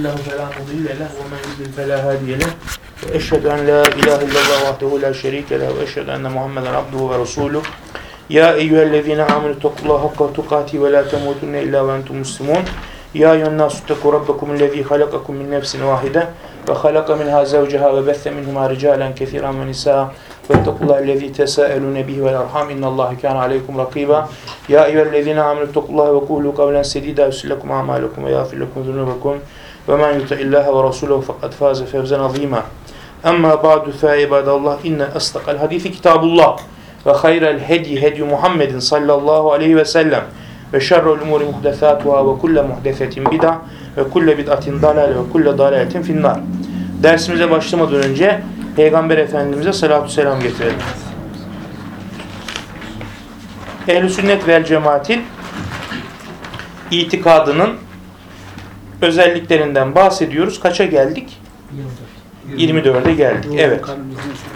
له فلا مضل له ومن يضلل فلا هادي له. وأشهد أن لا إله إلا الله وحده لا شريك له وأشهد أن محمدا عبده ورسوله. يا أيها الذين آمنوا اتقوا الله حق تقاته ولا تموتن إلا وأنتم مسلمون. يا أيها الناس اتقوا ربكم الذي خلقكم من نفس واحدة وخلق منها زوجها وبث منهما رجالا كثيرا ونساء. واتقوا الله الذي تساءلون به والأرحام. إن الله كان عليكم رقيبا. يا أيها الذين آمنوا اتقوا الله وقولوا قولا سديدا. يصلح لكم أعمالكم ويغفر لكم ذنوبكم. ومن يطع الله ورسوله فقد فاز فوزا عظيما أما بعد فعباد الله إن أصدق الحديث كتاب الله وخير الهدي هدي محمد صلى الله عليه وسلم وشر الأمور محدثاتها وكل محدثة بدعة وكل بدعة ضلالة وكل ضلالة في النار Dersimize başlamadan önce Peygamber Efendimiz'e salatu selam getirelim. Ehl-i sünnet vel cemaatin itikadının özelliklerinden bahsediyoruz. Kaça geldik? 24'e geldik. Evet.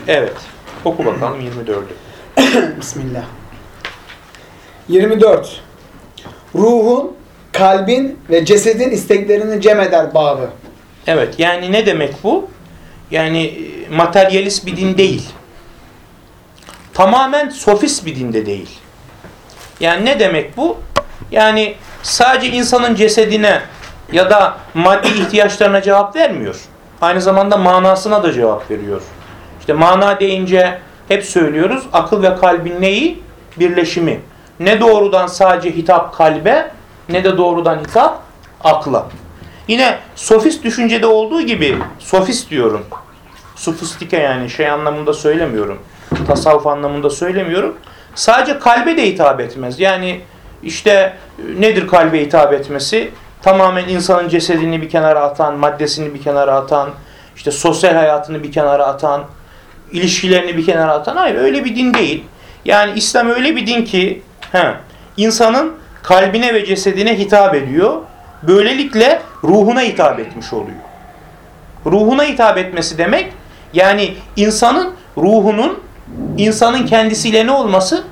Evet. Oku bakalım 24'ü. Bismillah. 24. Ruhun, kalbin ve cesedin isteklerini cem eder babı. Evet. Yani ne demek bu? Yani e, materyalist bir din değil. Tamamen sofist bir dinde değil. Yani ne demek bu? Yani sadece insanın cesedine ya da maddi ihtiyaçlarına cevap vermiyor. Aynı zamanda manasına da cevap veriyor. İşte mana deyince hep söylüyoruz akıl ve kalbin neyi? Birleşimi. Ne doğrudan sadece hitap kalbe ne de doğrudan hitap akla. Yine sofist düşüncede olduğu gibi sofist diyorum. Sofistike yani şey anlamında söylemiyorum. Tasavvuf anlamında söylemiyorum. Sadece kalbe de hitap etmez. Yani işte nedir kalbe hitap etmesi? Tamamen insanın cesedini bir kenara atan, maddesini bir kenara atan, işte sosyal hayatını bir kenara atan, ilişkilerini bir kenara atan. Hayır öyle bir din değil. Yani İslam öyle bir din ki he, insanın kalbine ve cesedine hitap ediyor. Böylelikle ruhuna hitap etmiş oluyor. Ruhuna hitap etmesi demek yani insanın ruhunun insanın kendisiyle ne olması?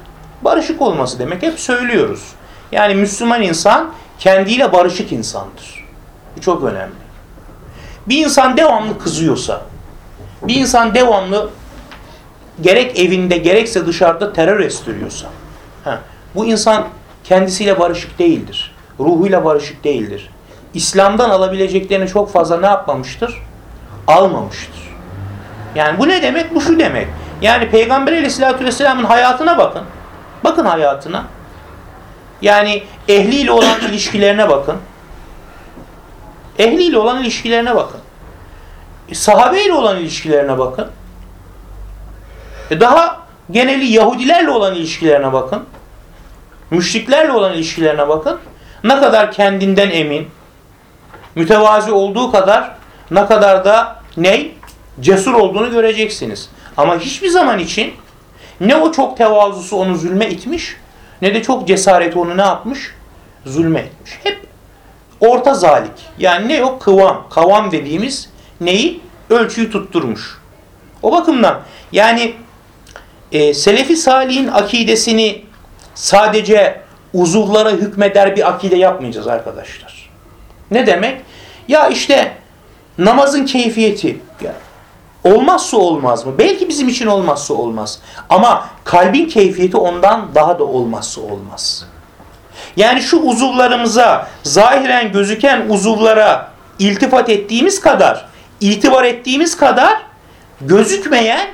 Barışık olması demek. Hep söylüyoruz. Yani Müslüman insan kendiyle barışık insandır. Bu çok önemli. Bir insan devamlı kızıyorsa, bir insan devamlı gerek evinde gerekse dışarıda terör estiriyorsa, ha, bu insan kendisiyle barışık değildir. Ruhuyla barışık değildir. İslam'dan alabileceklerini çok fazla ne yapmamıştır? Almamıştır. Yani bu ne demek? Bu şu demek. Yani Peygamber Aleyhisselatü Vesselam'ın hayatına bakın. Bakın hayatına. Yani ehliyle olan ilişkilerine bakın. Ehliyle olan ilişkilerine bakın. E, sahabeyle olan ilişkilerine bakın. E, daha geneli Yahudilerle olan ilişkilerine bakın. Müşriklerle olan ilişkilerine bakın. Ne kadar kendinden emin, mütevazi olduğu kadar ne kadar da ney? Cesur olduğunu göreceksiniz. Ama hiçbir zaman için ne o çok tevazusu onu zulme itmiş ne de çok cesareti onu ne yapmış? Zulme etmiş. Hep orta zalik. Yani ne yok? Kıvam. Kavam dediğimiz neyi? Ölçüyü tutturmuş. O bakımdan yani e, Selefi Salih'in akidesini sadece uzuvlara hükmeder bir akide yapmayacağız arkadaşlar. Ne demek? Ya işte namazın keyfiyeti. Ya, olmazsa olmaz mı? Belki bizim için olmazsa olmaz. Ama kalbin keyfiyeti ondan daha da olmazsa olmaz. Yani şu uzuvlarımıza, zahiren gözüken uzuvlara iltifat ettiğimiz kadar, itibar ettiğimiz kadar gözükmeyen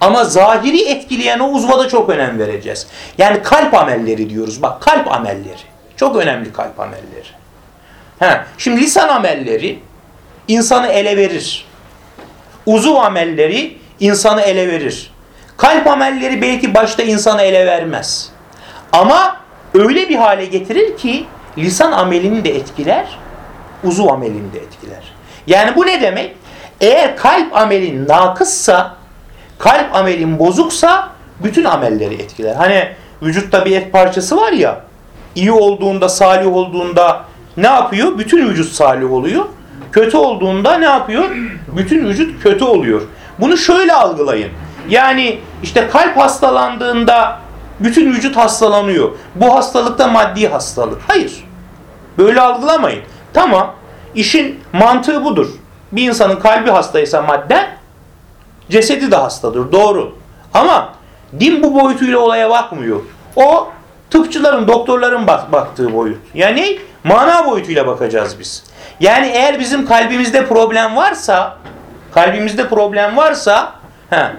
ama zahiri etkileyen o uzva da çok önem vereceğiz. Yani kalp amelleri diyoruz. Bak kalp amelleri. Çok önemli kalp amelleri. Ha, şimdi lisan amelleri insanı ele verir. Uzuv amelleri insanı ele verir. Kalp amelleri belki başta insanı ele vermez. Ama öyle bir hale getirir ki lisan amelini de etkiler, uzuv amelini de etkiler. Yani bu ne demek? Eğer kalp amelin nakıssa, kalp amelin bozuksa bütün amelleri etkiler. Hani vücutta bir et parçası var ya, iyi olduğunda, salih olduğunda ne yapıyor? Bütün vücut salih oluyor. Kötü olduğunda ne yapıyor? Bütün vücut kötü oluyor. Bunu şöyle algılayın. Yani işte kalp hastalandığında bütün vücut hastalanıyor. Bu hastalıkta maddi hastalık. Hayır. Böyle algılamayın. Tamam. işin mantığı budur. Bir insanın kalbi hastaysa madden, cesedi de hastadır. Doğru. Ama din bu boyutuyla olaya bakmıyor. O tıpçıların, doktorların bak baktığı boyut. Yani mana boyutuyla bakacağız biz. Yani eğer bizim kalbimizde problem varsa, kalbimizde problem varsa, he,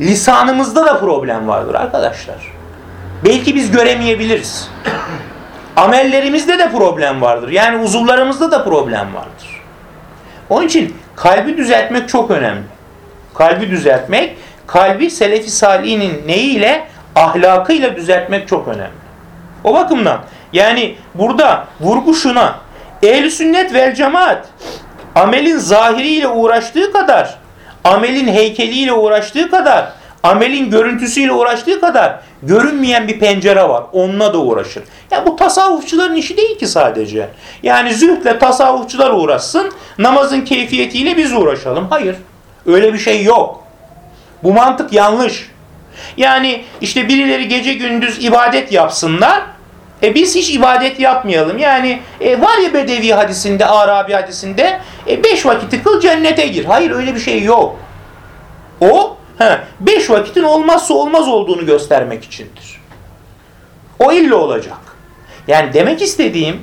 lisanımızda da problem vardır arkadaşlar. Belki biz göremeyebiliriz. Amellerimizde de problem vardır. Yani uzuvlarımızda da problem vardır. Onun için kalbi düzeltmek çok önemli. Kalbi düzeltmek, kalbi Selefi Salih'in neyiyle? Ahlakıyla düzeltmek çok önemli. O bakımdan yani burada vurgu şuna. Ehl-i sünnet vel cemaat amelin zahiriyle uğraştığı kadar, amelin heykeliyle uğraştığı kadar, amelin görüntüsüyle uğraştığı kadar görünmeyen bir pencere var. Onunla da uğraşır. Ya bu tasavvufçuların işi değil ki sadece. Yani zühdle tasavvufçular uğraşsın, namazın keyfiyetiyle biz uğraşalım. Hayır. Öyle bir şey yok. Bu mantık yanlış. Yani işte birileri gece gündüz ibadet yapsınlar. E biz hiç ibadet yapmayalım. Yani e, var ya Bedevi hadisinde, Arabi hadisinde e, beş vakiti kıl cennete gir. Hayır öyle bir şey yok. O he, beş vakitin olmazsa olmaz olduğunu göstermek içindir. O illa olacak. Yani demek istediğim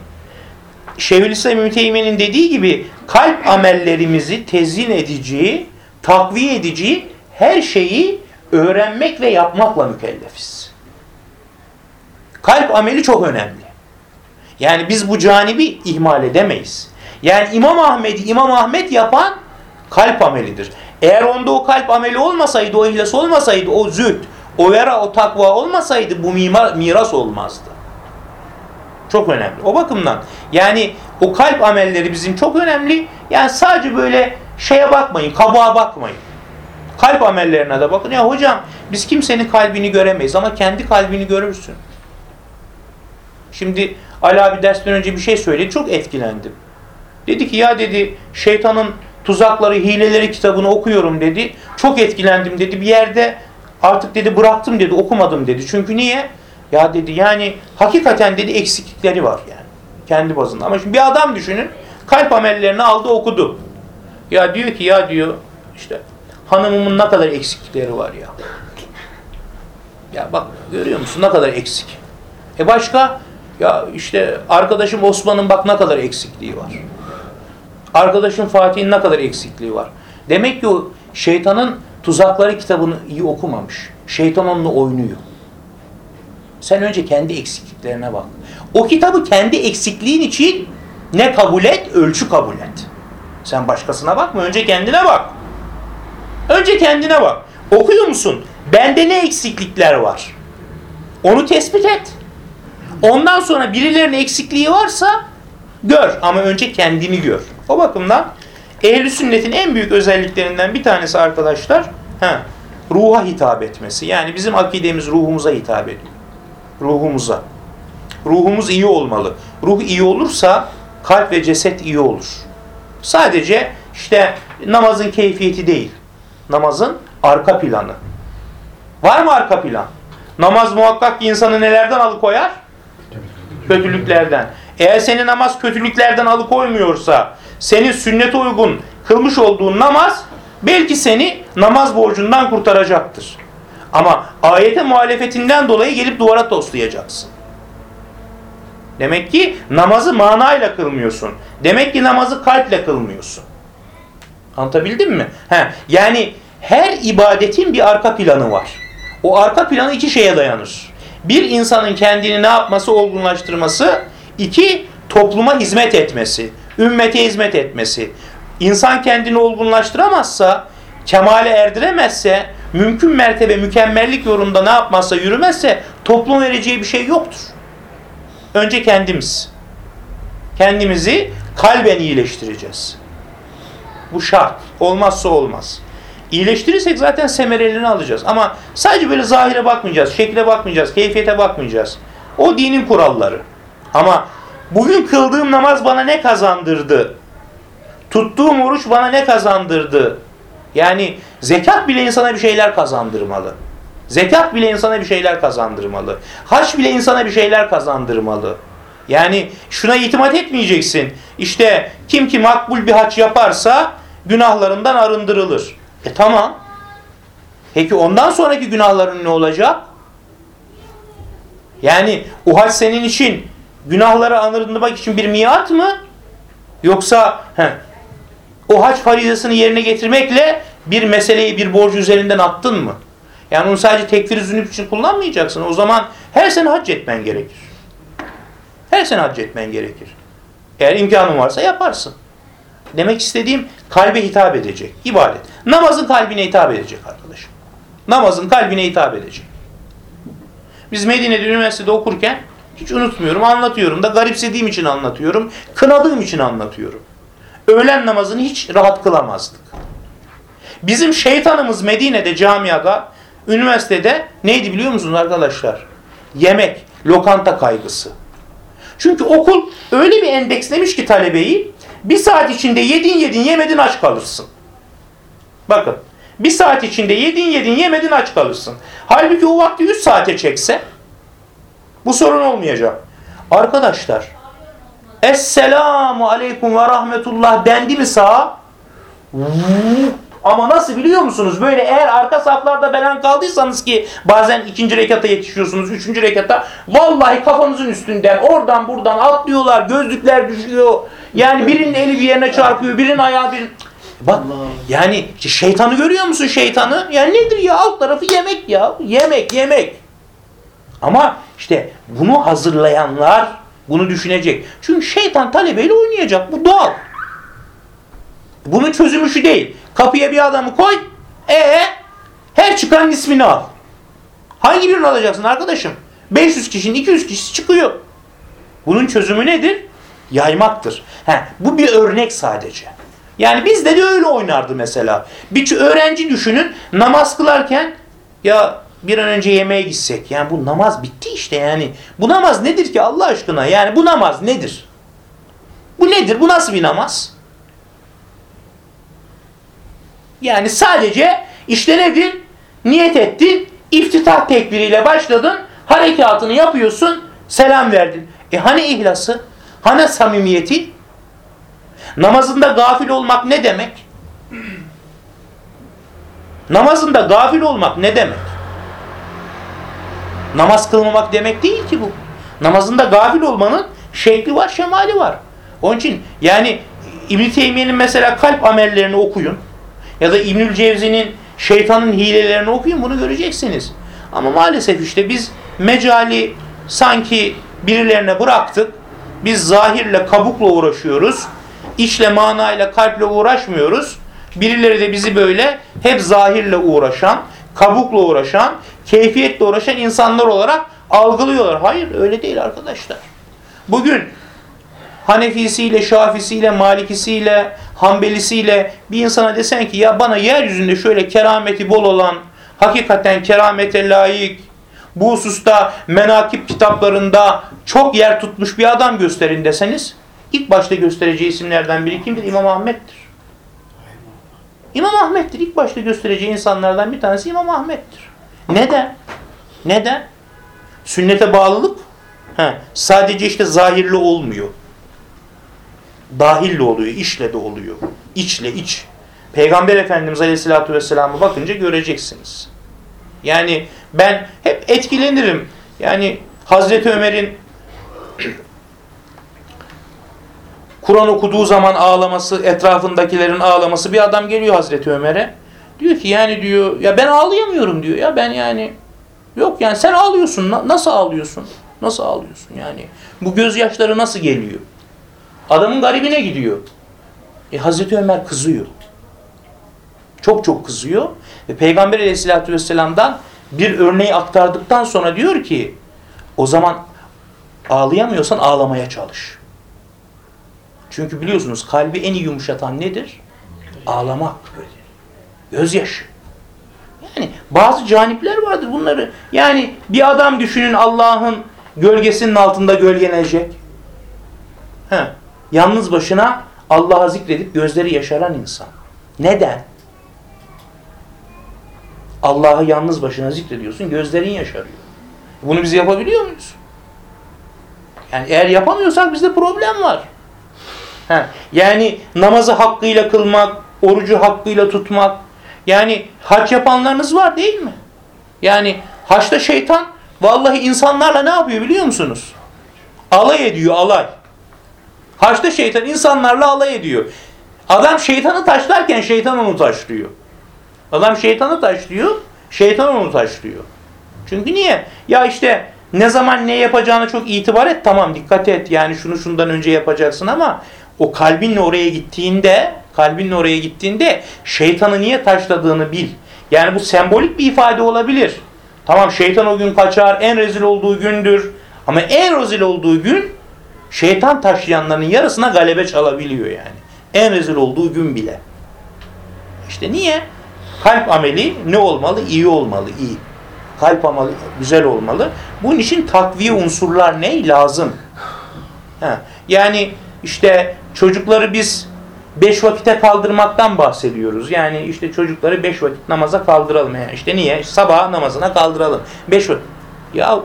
Şeyhülislam Müteymi'nin dediği gibi kalp amellerimizi tezyin edici, takviye edici her şeyi öğrenmek ve yapmakla mükellefiz. Kalp ameli çok önemli. Yani biz bu canibi ihmal edemeyiz. Yani İmam Ahmet'i İmam Ahmet yapan kalp amelidir. Eğer onda o kalp ameli olmasaydı, o ihlas olmasaydı, o zühd, o vera, o takva olmasaydı bu mimar, miras olmazdı. Çok önemli. O bakımdan yani o kalp amelleri bizim çok önemli. Yani sadece böyle şeye bakmayın, kabuğa bakmayın. Kalp amellerine de bakın. Ya hocam biz kimsenin kalbini göremeyiz ama kendi kalbini görürsün. Şimdi Ali abi dersten önce bir şey söyledi. Çok etkilendim. Dedi ki ya dedi şeytanın tuzakları, hileleri kitabını okuyorum dedi. Çok etkilendim dedi. Bir yerde artık dedi bıraktım dedi okumadım dedi. Çünkü niye? Ya dedi yani hakikaten dedi eksiklikleri var yani. Kendi bazında. Ama şimdi bir adam düşünün. Kalp amellerini aldı okudu. Ya diyor ki ya diyor işte hanımımın ne kadar eksiklikleri var ya. Ya bak görüyor musun ne kadar eksik. E başka? Ya işte arkadaşım Osman'ın bak ne kadar eksikliği var. Arkadaşım Fatih'in ne kadar eksikliği var. Demek ki o şeytanın tuzakları kitabını iyi okumamış. Şeytan onunla oynuyor. Sen önce kendi eksikliklerine bak. O kitabı kendi eksikliğin için ne kabul et, ölçü kabul et. Sen başkasına bakma, önce kendine bak. Önce kendine bak. Okuyor musun? Bende ne eksiklikler var? Onu tespit et. Ondan sonra birilerinin eksikliği varsa gör ama önce kendini gör. O bakımdan ehl sünnetin en büyük özelliklerinden bir tanesi arkadaşlar he, ruha hitap etmesi. Yani bizim akidemiz ruhumuza hitap ediyor. Ruhumuza. Ruhumuz iyi olmalı. Ruh iyi olursa kalp ve ceset iyi olur. Sadece işte namazın keyfiyeti değil. Namazın arka planı. Var mı arka plan? Namaz muhakkak insanı nelerden alıkoyar? Kötülüklerden. Eğer seni namaz kötülüklerden alıkoymuyorsa, senin sünnete uygun kılmış olduğun namaz belki seni namaz borcundan kurtaracaktır. Ama ayete muhalefetinden dolayı gelip duvara toslayacaksın. Demek ki namazı manayla kılmıyorsun. Demek ki namazı kalple kılmıyorsun. Anlatabildim mi? He, yani her ibadetin bir arka planı var. O arka planı iki şeye dayanır. Bir insanın kendini ne yapması, olgunlaştırması. iki topluma hizmet etmesi, ümmete hizmet etmesi. İnsan kendini olgunlaştıramazsa, kemale erdiremezse, mümkün mertebe mükemmellik yolunda ne yapmazsa, yürümezse toplum vereceği bir şey yoktur. Önce kendimiz. Kendimizi kalben iyileştireceğiz. Bu şart. Olmazsa olmaz. İyileştirirsek zaten semerelerini alacağız. Ama sadece böyle zahire bakmayacağız, şekle bakmayacağız, keyfiyete bakmayacağız. O dinin kuralları. Ama bugün kıldığım namaz bana ne kazandırdı? Tuttuğum oruç bana ne kazandırdı? Yani zekat bile insana bir şeyler kazandırmalı. Zekat bile insana bir şeyler kazandırmalı. Haç bile insana bir şeyler kazandırmalı. Yani şuna itimat etmeyeceksin. İşte kim ki makbul bir haç yaparsa günahlarından arındırılır. E tamam. Peki ondan sonraki günahların ne olacak? Yani o hac senin için günahları arındırmak için bir miat mı? Yoksa heh, o hac farizasını yerine getirmekle bir meseleyi bir borcu üzerinden attın mı? Yani onu sadece tekfir zünüp için kullanmayacaksın. O zaman her sene hac etmen gerekir. Her sene hac etmen gerekir. Eğer imkanın varsa yaparsın. Demek istediğim kalbe hitap edecek. ibadet. Namazın kalbine hitap edecek arkadaşım. Namazın kalbine hitap edecek. Biz Medine'de üniversitede okurken hiç unutmuyorum anlatıyorum da garipsediğim için anlatıyorum. Kınadığım için anlatıyorum. Öğlen namazını hiç rahat kılamazdık. Bizim şeytanımız Medine'de camiada, üniversitede neydi biliyor musunuz arkadaşlar? Yemek, lokanta kaygısı. Çünkü okul öyle bir endekslemiş ki talebeyi bir saat içinde yedin yedin yemedin aç kalırsın. Bakın bir saat içinde yedin yedin yemedin aç kalırsın. Halbuki o vakti 3 saate çekse bu sorun olmayacak. Arkadaşlar Esselamu Aleyküm ve Rahmetullah dendi mi sağa? Ama nasıl biliyor musunuz? Böyle eğer arka saflarda belen kaldıysanız ki bazen ikinci rekata yetişiyorsunuz, üçüncü rekata vallahi kafanızın üstünden oradan buradan atlıyorlar, gözlükler düşüyor. Yani birinin eli bir yerine çarpıyor, birinin ayağı bir... Bak yani işte şeytanı görüyor musun şeytanı? Yani nedir ya alt tarafı yemek ya. Yemek yemek. Ama işte bunu hazırlayanlar bunu düşünecek. Çünkü şeytan talebeyle oynayacak. Bu doğal. Bunun çözümü şu değil. Kapıya bir adamı koy. E her çıkanın ismini al. Hangi birini alacaksın arkadaşım? 500 kişinin 200 kişisi çıkıyor. Bunun çözümü nedir? Yaymaktır. He, bu bir örnek sadece. Yani bizde de öyle oynardı mesela. Bir öğrenci düşünün namaz kılarken ya bir an önce yemeğe gitsek. Yani bu namaz bitti işte yani. Bu namaz nedir ki Allah aşkına? Yani bu namaz nedir? Bu nedir? Bu nasıl bir namaz? Yani sadece işte nedir? Niyet ettin, iftitah tekbiriyle başladın, harekatını yapıyorsun, selam verdin. E hani ihlası? Hani samimiyeti? Namazında gafil olmak ne demek? Namazında gafil olmak ne demek? Namaz kılmamak demek değil ki bu. Namazında gafil olmanın şekli var, şemali var. Onun için yani İbn Teymiye'nin mesela kalp amellerini okuyun ya da İbnül Cevzi'nin şeytanın hilelerini okuyun bunu göreceksiniz. Ama maalesef işte biz mecali sanki birilerine bıraktık. Biz zahirle kabukla uğraşıyoruz. İçle manayla kalple uğraşmıyoruz. Birileri de bizi böyle hep zahirle uğraşan, kabukla uğraşan, keyfiyetle uğraşan insanlar olarak algılıyorlar. Hayır öyle değil arkadaşlar. Bugün Hanefisiyle, Şafisiyle, Malikisiyle, Hanbelisiyle bir insana desen ki ya bana yeryüzünde şöyle kerameti bol olan, hakikaten keramete layık, bu hususta menakip kitaplarında çok yer tutmuş bir adam gösterin deseniz ilk başta göstereceği isimlerden biri kimdir? İmam Ahmet'tir. İmam Ahmet'tir. İlk başta göstereceği insanlardan bir tanesi İmam Ahmet'tir. Neden? Neden? Sünnete bağlılık he, sadece işte zahirli olmuyor. Dahille oluyor, işle de oluyor. İçle, iç. Peygamber Efendimiz Aleyhisselatü Vesselam'a bakınca göreceksiniz. Yani ben hep etkilenirim. Yani Hazreti Ömer'in Kur'an okuduğu zaman ağlaması, etrafındakilerin ağlaması bir adam geliyor Hazreti Ömer'e. Diyor ki yani diyor ya ben ağlayamıyorum diyor ya ben yani yok yani sen ağlıyorsun nasıl ağlıyorsun? Nasıl ağlıyorsun yani? Bu gözyaşları nasıl geliyor? Adamın garibine gidiyor. E Hazreti Ömer kızıyor. Çok çok kızıyor. Ve Peygamber aleyhissalatü vesselam'dan bir örneği aktardıktan sonra diyor ki o zaman ağlayamıyorsan ağlamaya çalış. Çünkü biliyorsunuz kalbi en iyi yumuşatan nedir? Ağlamak. Gözyaşı. Yani bazı canipler vardır bunları. Yani bir adam düşünün Allah'ın gölgesinin altında gölgelenecek. He. Yalnız başına Allah'a zikredip gözleri yaşaran insan. Neden? Allah'ı yalnız başına zikrediyorsun, gözlerin yaşarıyor. Bunu biz yapabiliyor muyuz? Yani eğer yapamıyorsak bizde problem var. Ha, yani namazı hakkıyla kılmak, orucu hakkıyla tutmak. Yani hac yapanlarınız var değil mi? Yani haçta şeytan vallahi insanlarla ne yapıyor biliyor musunuz? Alay ediyor alay. Haçta şeytan insanlarla alay ediyor. Adam şeytanı taşlarken şeytan onu taşlıyor. Adam şeytanı taşlıyor, şeytan onu taşlıyor. Çünkü niye? Ya işte ne zaman ne yapacağına çok itibar et tamam dikkat et yani şunu şundan önce yapacaksın ama o kalbinle oraya gittiğinde kalbinle oraya gittiğinde şeytanı niye taşladığını bil. Yani bu sembolik bir ifade olabilir. Tamam şeytan o gün kaçar en rezil olduğu gündür ama en rezil olduğu gün şeytan taşlayanların yarısına galebe çalabiliyor yani. En rezil olduğu gün bile. İşte niye? Kalp ameli ne olmalı? İyi olmalı, iyi. Kalp ameli güzel olmalı. Bunun için takviye unsurlar ne? Lazım. Ha. Yani işte çocukları biz beş vakite kaldırmaktan bahsediyoruz. Yani işte çocukları beş vakit namaza kaldıralım. Yani işte niye? Sabah namazına kaldıralım. Beş vakit. Ya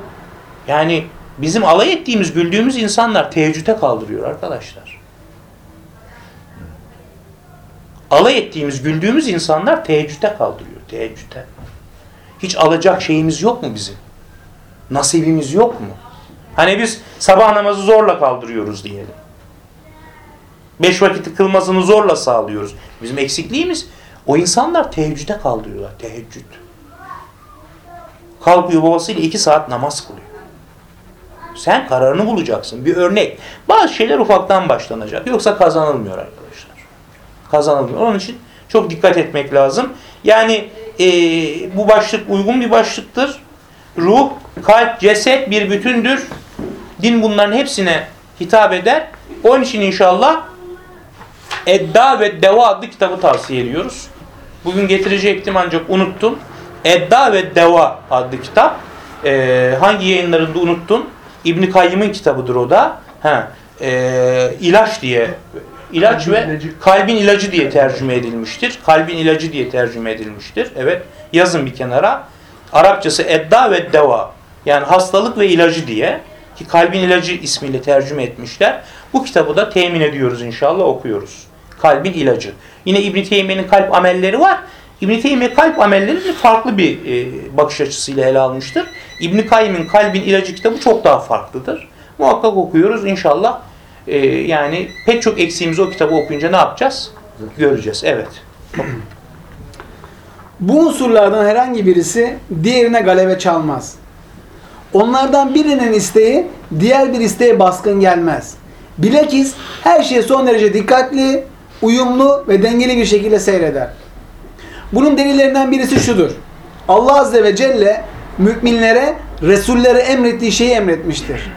yani bizim alay ettiğimiz, güldüğümüz insanlar teheccüde kaldırıyor arkadaşlar. Alay ettiğimiz, güldüğümüz insanlar teheccüde kaldırıyor. Teheccüde. Hiç alacak şeyimiz yok mu bizim? Nasibimiz yok mu? Hani biz sabah namazı zorla kaldırıyoruz diyelim. Beş vakiti kılmasını zorla sağlıyoruz. Bizim eksikliğimiz o insanlar teheccüde kaldırıyorlar. Teheccüd. Kalkıyor babasıyla iki saat namaz kılıyor. Sen kararını bulacaksın. Bir örnek. Bazı şeyler ufaktan başlanacak. Yoksa kazanılmıyor arkadaşlar. Kazanılmıyor. Onun için çok dikkat etmek lazım. Yani e, bu başlık uygun bir başlıktır. Ruh, kalp, ceset bir bütündür. Din bunların hepsine hitap eder. Onun için inşallah Edda ve Deva adlı kitabı tavsiye ediyoruz. Bugün getirecektim ancak unuttum. Edda ve Deva adlı kitap. Ee, hangi yayınlarında unuttum. İbn Kayyım'ın kitabıdır o da. Ha, e, ilaç diye ilaç Kalbin ve ilacı. kalbin ilacı diye tercüme edilmiştir. Kalbin ilacı diye tercüme edilmiştir. Evet. Yazın bir kenara. Arapçası Edda ve Deva. Yani hastalık ve ilacı diye ki kalbin ilacı ismiyle tercüme etmişler. Bu kitabı da temin ediyoruz inşallah okuyoruz. Kalbin ilacı. Yine İbn Teymiye'nin kalp amelleri var. İbn Teymiye kalp amellerini farklı bir e, bakış açısıyla ele almıştır. İbn Kayyim'in kalbin ilacı kitabı çok daha farklıdır. Muhakkak okuyoruz inşallah. E, yani pek çok eksiğimizi o kitabı okuyunca ne yapacağız? Göreceğiz. Evet. Bu unsurlardan herhangi birisi diğerine galebe çalmaz. Onlardan birinin isteği diğer bir isteğe baskın gelmez. Bilakis her şey son derece dikkatli, uyumlu ve dengeli bir şekilde seyreder. Bunun delillerinden birisi şudur. Allah Azze ve Celle müminlere, Resullere emrettiği şeyi emretmiştir.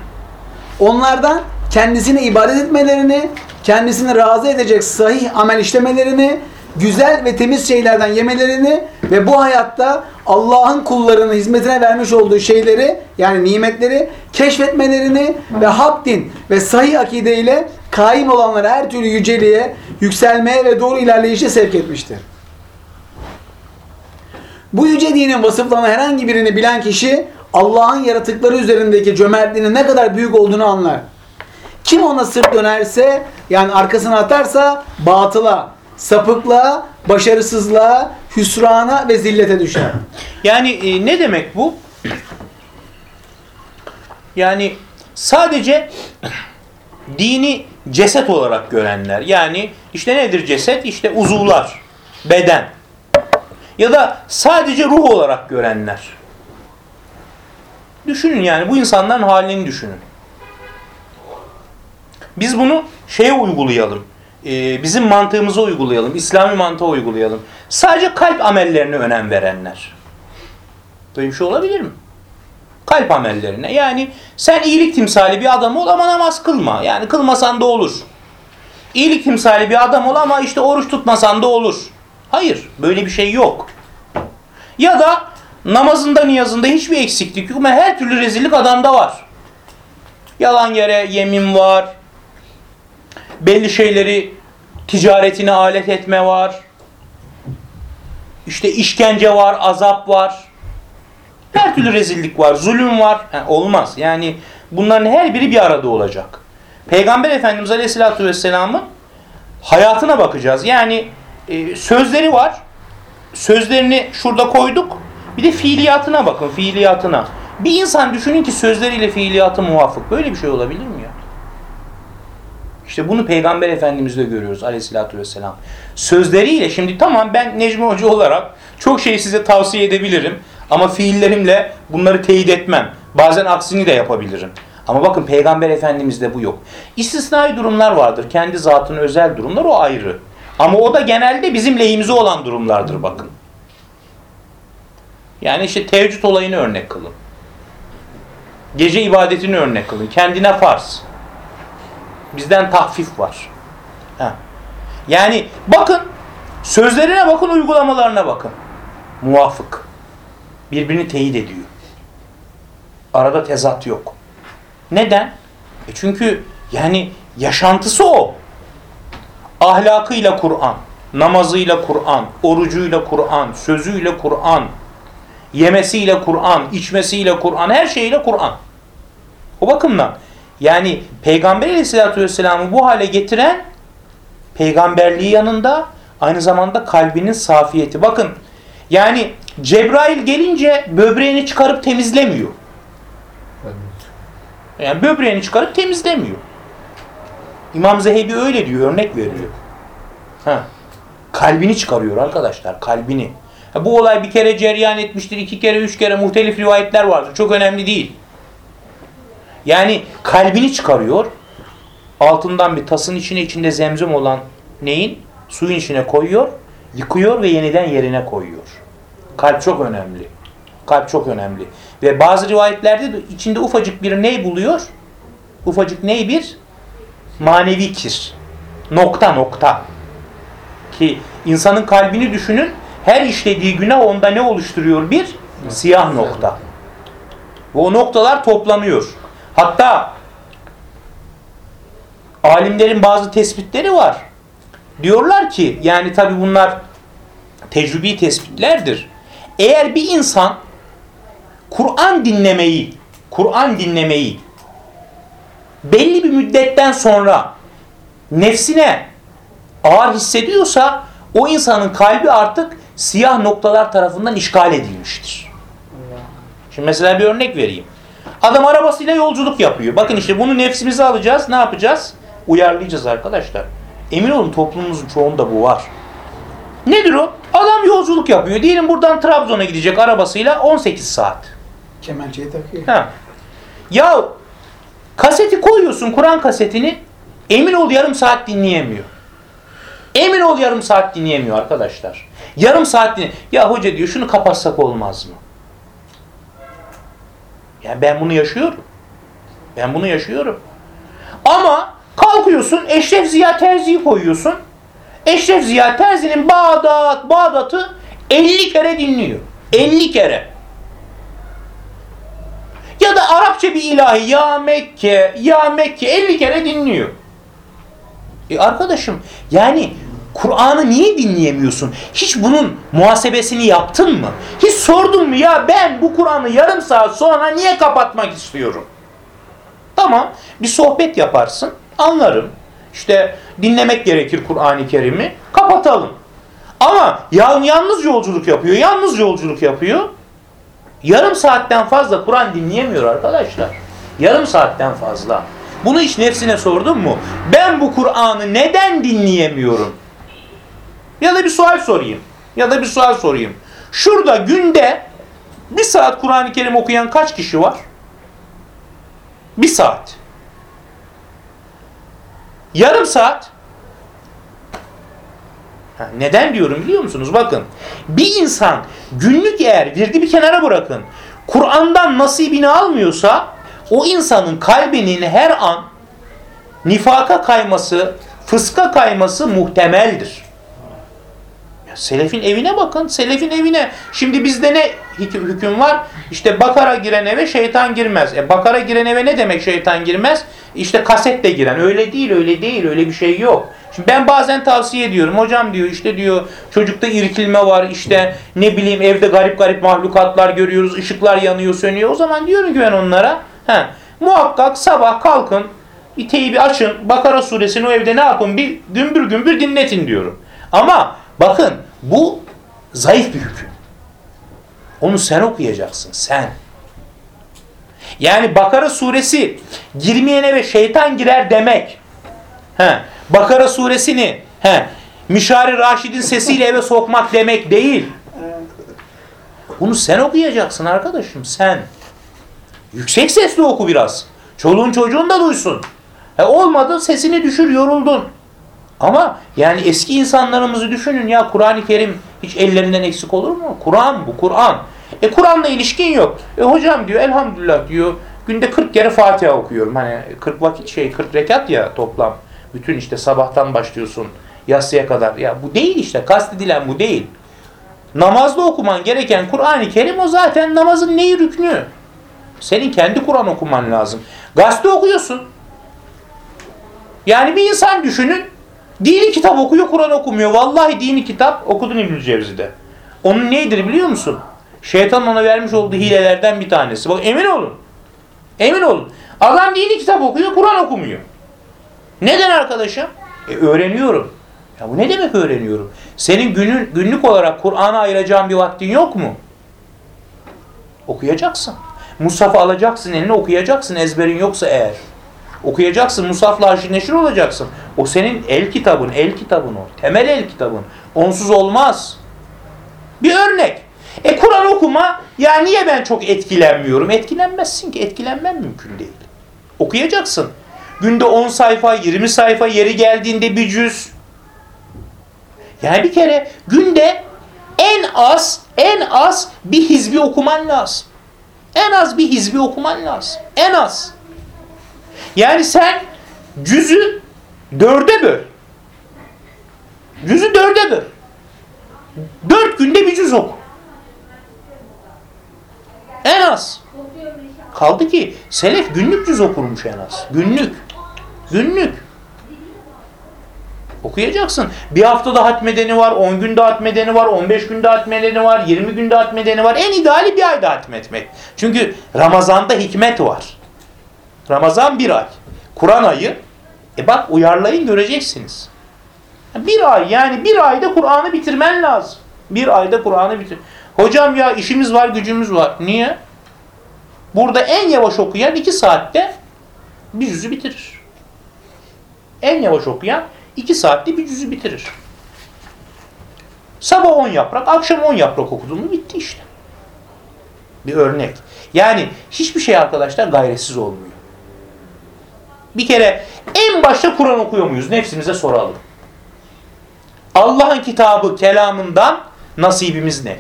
Onlardan kendisine ibadet etmelerini, kendisini razı edecek sahih amel işlemelerini, güzel ve temiz şeylerden yemelerini ve bu hayatta Allah'ın kullarının hizmetine vermiş olduğu şeyleri yani nimetleri keşfetmelerini ve hak din ve sahih akide ile kaim olanları her türlü yüceliğe, yükselmeye ve doğru ilerleyişe sevk etmiştir. Bu yüce dinin vasıflarını herhangi birini bilen kişi Allah'ın yaratıkları üzerindeki cömertliğinin ne kadar büyük olduğunu anlar. Kim ona sırt dönerse yani arkasını atarsa batıla, sapıklığa, başarısızlığa, hüsrana ve zillete düşer. Yani e, ne demek bu? Yani sadece dini ceset olarak görenler. Yani işte nedir ceset? İşte uzuvlar, beden. Ya da sadece ruh olarak görenler. Düşünün yani bu insanların halini düşünün. Biz bunu şeye uygulayalım. Ee, bizim mantığımıza uygulayalım. İslami mantığa uygulayalım. Sadece kalp amellerine önem verenler. Böyle bir şey olabilir mi? Kalp amellerine. Yani sen iyilik timsali bir adam ol ama namaz kılma. Yani kılmasan da olur. İyilik timsali bir adam ol ama işte oruç tutmasan da olur. Hayır. Böyle bir şey yok. Ya da namazında niyazında hiçbir eksiklik yok ama her türlü rezillik adamda var. Yalan yere yemin var. Belli şeyleri ticaretine alet etme var. İşte işkence var, azap var. Her türlü rezillik var, zulüm var. Ha, olmaz. Yani bunların her biri bir arada olacak. Peygamber Efendimiz Aleyhisselatü Vesselam'ın hayatına bakacağız. Yani e, sözleri var. Sözlerini şurada koyduk. Bir de fiiliyatına bakın, fiiliyatına. Bir insan düşünün ki sözleriyle fiiliyatı muvafık. Böyle bir şey olabilir mi ya? İşte bunu Peygamber Efendimiz'de görüyoruz aleyhissalatü vesselam. Sözleriyle şimdi tamam ben Necmi Hoca olarak çok şey size tavsiye edebilirim. Ama fiillerimle bunları teyit etmem. Bazen aksini de yapabilirim. Ama bakın Peygamber Efendimiz'de bu yok. İstisnai durumlar vardır. Kendi zatının özel durumlar o ayrı. Ama o da genelde bizim lehimize olan durumlardır bakın. Yani işte tevcid olayını örnek kılın. Gece ibadetini örnek kılın. Kendine farz. Bizden tahfif var. Ha. Yani bakın sözlerine bakın uygulamalarına bakın. Muvafık. Birbirini teyit ediyor. Arada tezat yok. Neden? E çünkü yani yaşantısı o. Ahlakıyla Kur'an, namazıyla Kur'an, orucuyla Kur'an, sözüyle Kur'an, yemesiyle Kur'an, içmesiyle Kur'an, her şeyiyle Kur'an. O bakımdan yani Peygamber Aleyhisselatü Vesselam'ı bu hale getiren peygamberliği yanında aynı zamanda kalbinin safiyeti. Bakın yani Cebrail gelince böbreğini çıkarıp temizlemiyor. Yani böbreğini çıkarıp temizlemiyor. İmam Zehebi öyle diyor, örnek veriyor. Ha. Kalbini çıkarıyor arkadaşlar, kalbini. Ha, bu olay bir kere cereyan etmiştir, iki kere, üç kere muhtelif rivayetler vardır. Çok önemli değil. Yani kalbini çıkarıyor. Altından bir tasın içine içinde zemzem olan neyin? Suyun içine koyuyor, yıkıyor ve yeniden yerine koyuyor. Kalp çok önemli. Kalp çok önemli. Ve bazı rivayetlerde de içinde ufacık bir ney buluyor? Ufacık ney bir? Manevi kir. Nokta nokta. Ki insanın kalbini düşünün. Her işlediği günah onda ne oluşturuyor? Bir siyah nokta. Ve o noktalar toplanıyor. Hatta alimlerin bazı tespitleri var. Diyorlar ki yani tabi bunlar tecrübi tespitlerdir. Eğer bir insan Kur'an dinlemeyi, Kur'an dinlemeyi belli bir müddetten sonra nefsine ağır hissediyorsa o insanın kalbi artık siyah noktalar tarafından işgal edilmiştir. Şimdi mesela bir örnek vereyim. Adam arabasıyla yolculuk yapıyor. Bakın işte bunu nefsimize alacağız. Ne yapacağız? Uyarlayacağız arkadaşlar. Emin olun toplumumuzun çoğunda bu var. Nedir o? Adam yolculuk yapıyor. Diyelim buradan Trabzon'a gidecek arabasıyla 18 saat. Kemençeyi takıyor. Ha. Ya kaseti koyuyorsun Kur'an kasetini emin ol yarım saat dinleyemiyor. Emin ol yarım saat dinleyemiyor arkadaşlar. Yarım saat dinle. Ya hoca diyor şunu kapatsak olmaz mı? Ya ben bunu yaşıyorum. Ben bunu yaşıyorum. Ama kalkıyorsun Eşref Ziya Terzi'yi koyuyorsun. Eşref Ziya Terzi'nin Bağdat, Bağdat'ı 50 kere dinliyor. 50 kere. Ya da Arapça bir ilahi ya Mekke, ya Mekke 50 kere dinliyor. E arkadaşım yani Kur'an'ı niye dinleyemiyorsun? Hiç bunun muhasebesini yaptın mı? Hiç sordun mu ya ben bu Kur'an'ı yarım saat sonra niye kapatmak istiyorum? Tamam bir sohbet yaparsın anlarım. İşte dinlemek gerekir Kur'an-ı Kerim'i kapatalım. Ama ya, yalnız yolculuk yapıyor, yalnız yolculuk yapıyor. Yarım saatten fazla Kur'an dinleyemiyor arkadaşlar. Yarım saatten fazla. Bunu hiç nefsine sordun mu? Ben bu Kur'an'ı neden dinleyemiyorum? Ya da bir sual sorayım. Ya da bir sual sorayım. Şurada günde bir saat Kur'an-ı Kerim okuyan kaç kişi var? Bir saat. Yarım saat. Ha, neden diyorum biliyor musunuz? Bakın bir insan günlük eğer virdi bir kenara bırakın Kur'an'dan nasibini almıyorsa o insanın kalbinin her an nifaka kayması, fıska kayması muhtemeldir. Ya selefin evine bakın, selefin evine. Şimdi bizde ne hüküm, var? İşte bakara giren eve şeytan girmez. E bakara giren eve ne demek şeytan girmez? İşte kasetle giren. Öyle değil, öyle değil, öyle bir şey yok. Şimdi ben bazen tavsiye ediyorum. Hocam diyor işte diyor çocukta irkilme var. işte ne bileyim evde garip garip mahlukatlar görüyoruz. ışıklar yanıyor, sönüyor. O zaman diyorum ki ben onlara. He, Muhakkak sabah kalkın, bir teybi açın, Bakara suresini o evde ne yapın? Bir gümbür gümbür dinletin diyorum. Ama bakın bu zayıf bir hüküm. Onu sen okuyacaksın, sen. Yani Bakara suresi girmeyene ve şeytan girer demek. He, Bakara suresini he, Mişari Raşid'in sesiyle eve sokmak demek değil. Bunu sen okuyacaksın arkadaşım sen. Yüksek sesle oku biraz. Çoluğun çocuğun da duysun. E olmadı sesini düşür yoruldun. Ama yani eski insanlarımızı düşünün ya Kur'an-ı Kerim hiç ellerinden eksik olur mu? Kur'an bu Kur'an. E Kur'an'la ilişkin yok. E hocam diyor elhamdülillah diyor günde 40 kere Fatiha okuyorum. Hani 40 vakit şey 40 rekat ya toplam. Bütün işte sabahtan başlıyorsun yatsıya kadar. Ya bu değil işte kastedilen bu değil. Namazda okuman gereken Kur'an-ı Kerim o zaten namazın neyi rüknü? Senin kendi Kur'an okuman lazım. Gazete okuyorsun. Yani bir insan düşünün. Dini kitap okuyor, Kur'an okumuyor. Vallahi dini kitap okudun İbnül Cevzi'de. Onun neydir biliyor musun? Şeytan ona vermiş olduğu hilelerden bir tanesi. Bak emin olun. Emin olun. Adam dini kitap okuyor, Kur'an okumuyor. Neden arkadaşım? E, öğreniyorum. Ya bu ne demek öğreniyorum? Senin günün, günlük olarak Kur'an'a ayıracağın bir vaktin yok mu? Okuyacaksın. Musaf'ı alacaksın eline okuyacaksın ezberin yoksa eğer. Okuyacaksın, Musaf'la haşir neşir olacaksın. O senin el kitabın, el kitabın o. Temel el kitabın. Onsuz olmaz. Bir örnek. E Kur'an okuma, ya niye ben çok etkilenmiyorum? Etkilenmezsin ki, etkilenmem mümkün değil. Okuyacaksın. Günde 10 sayfa, 20 sayfa, yeri geldiğinde bir cüz. Yani bir kere günde en az, en az bir hizbi okuman lazım. En az bir hizbi okuman lazım. En az. Yani sen cüzü dörde böl. Cüzü dörde böl. Dört günde bir cüz oku. En az. Kaldı ki selef günlük cüz okurmuş en az. Günlük. Günlük. Okuyacaksın. Bir haftada hatmedeni var, 10 günde hatmedeni var, 15 günde hatmedeni var, 20 günde hatmedeni var. En ideali bir ayda hatmetmek. Çünkü Ramazan'da hikmet var. Ramazan bir ay. Kur'an ayı. E bak uyarlayın göreceksiniz. Bir ay yani bir ayda Kur'an'ı bitirmen lazım. Bir ayda Kur'an'ı bitir. Hocam ya işimiz var gücümüz var. Niye? Burada en yavaş okuyan iki saatte bir yüzü bitirir. En yavaş okuyan iki saatte bir yüzü bitirir. Sabah 10 yaprak, akşam 10 yaprak okudun mu bitti işte. Bir örnek. Yani hiçbir şey arkadaşlar gayretsiz olmuyor. Bir kere en başta Kur'an okuyor muyuz? Nefsimize soralım. Allah'ın kitabı, kelamından nasibimiz ne?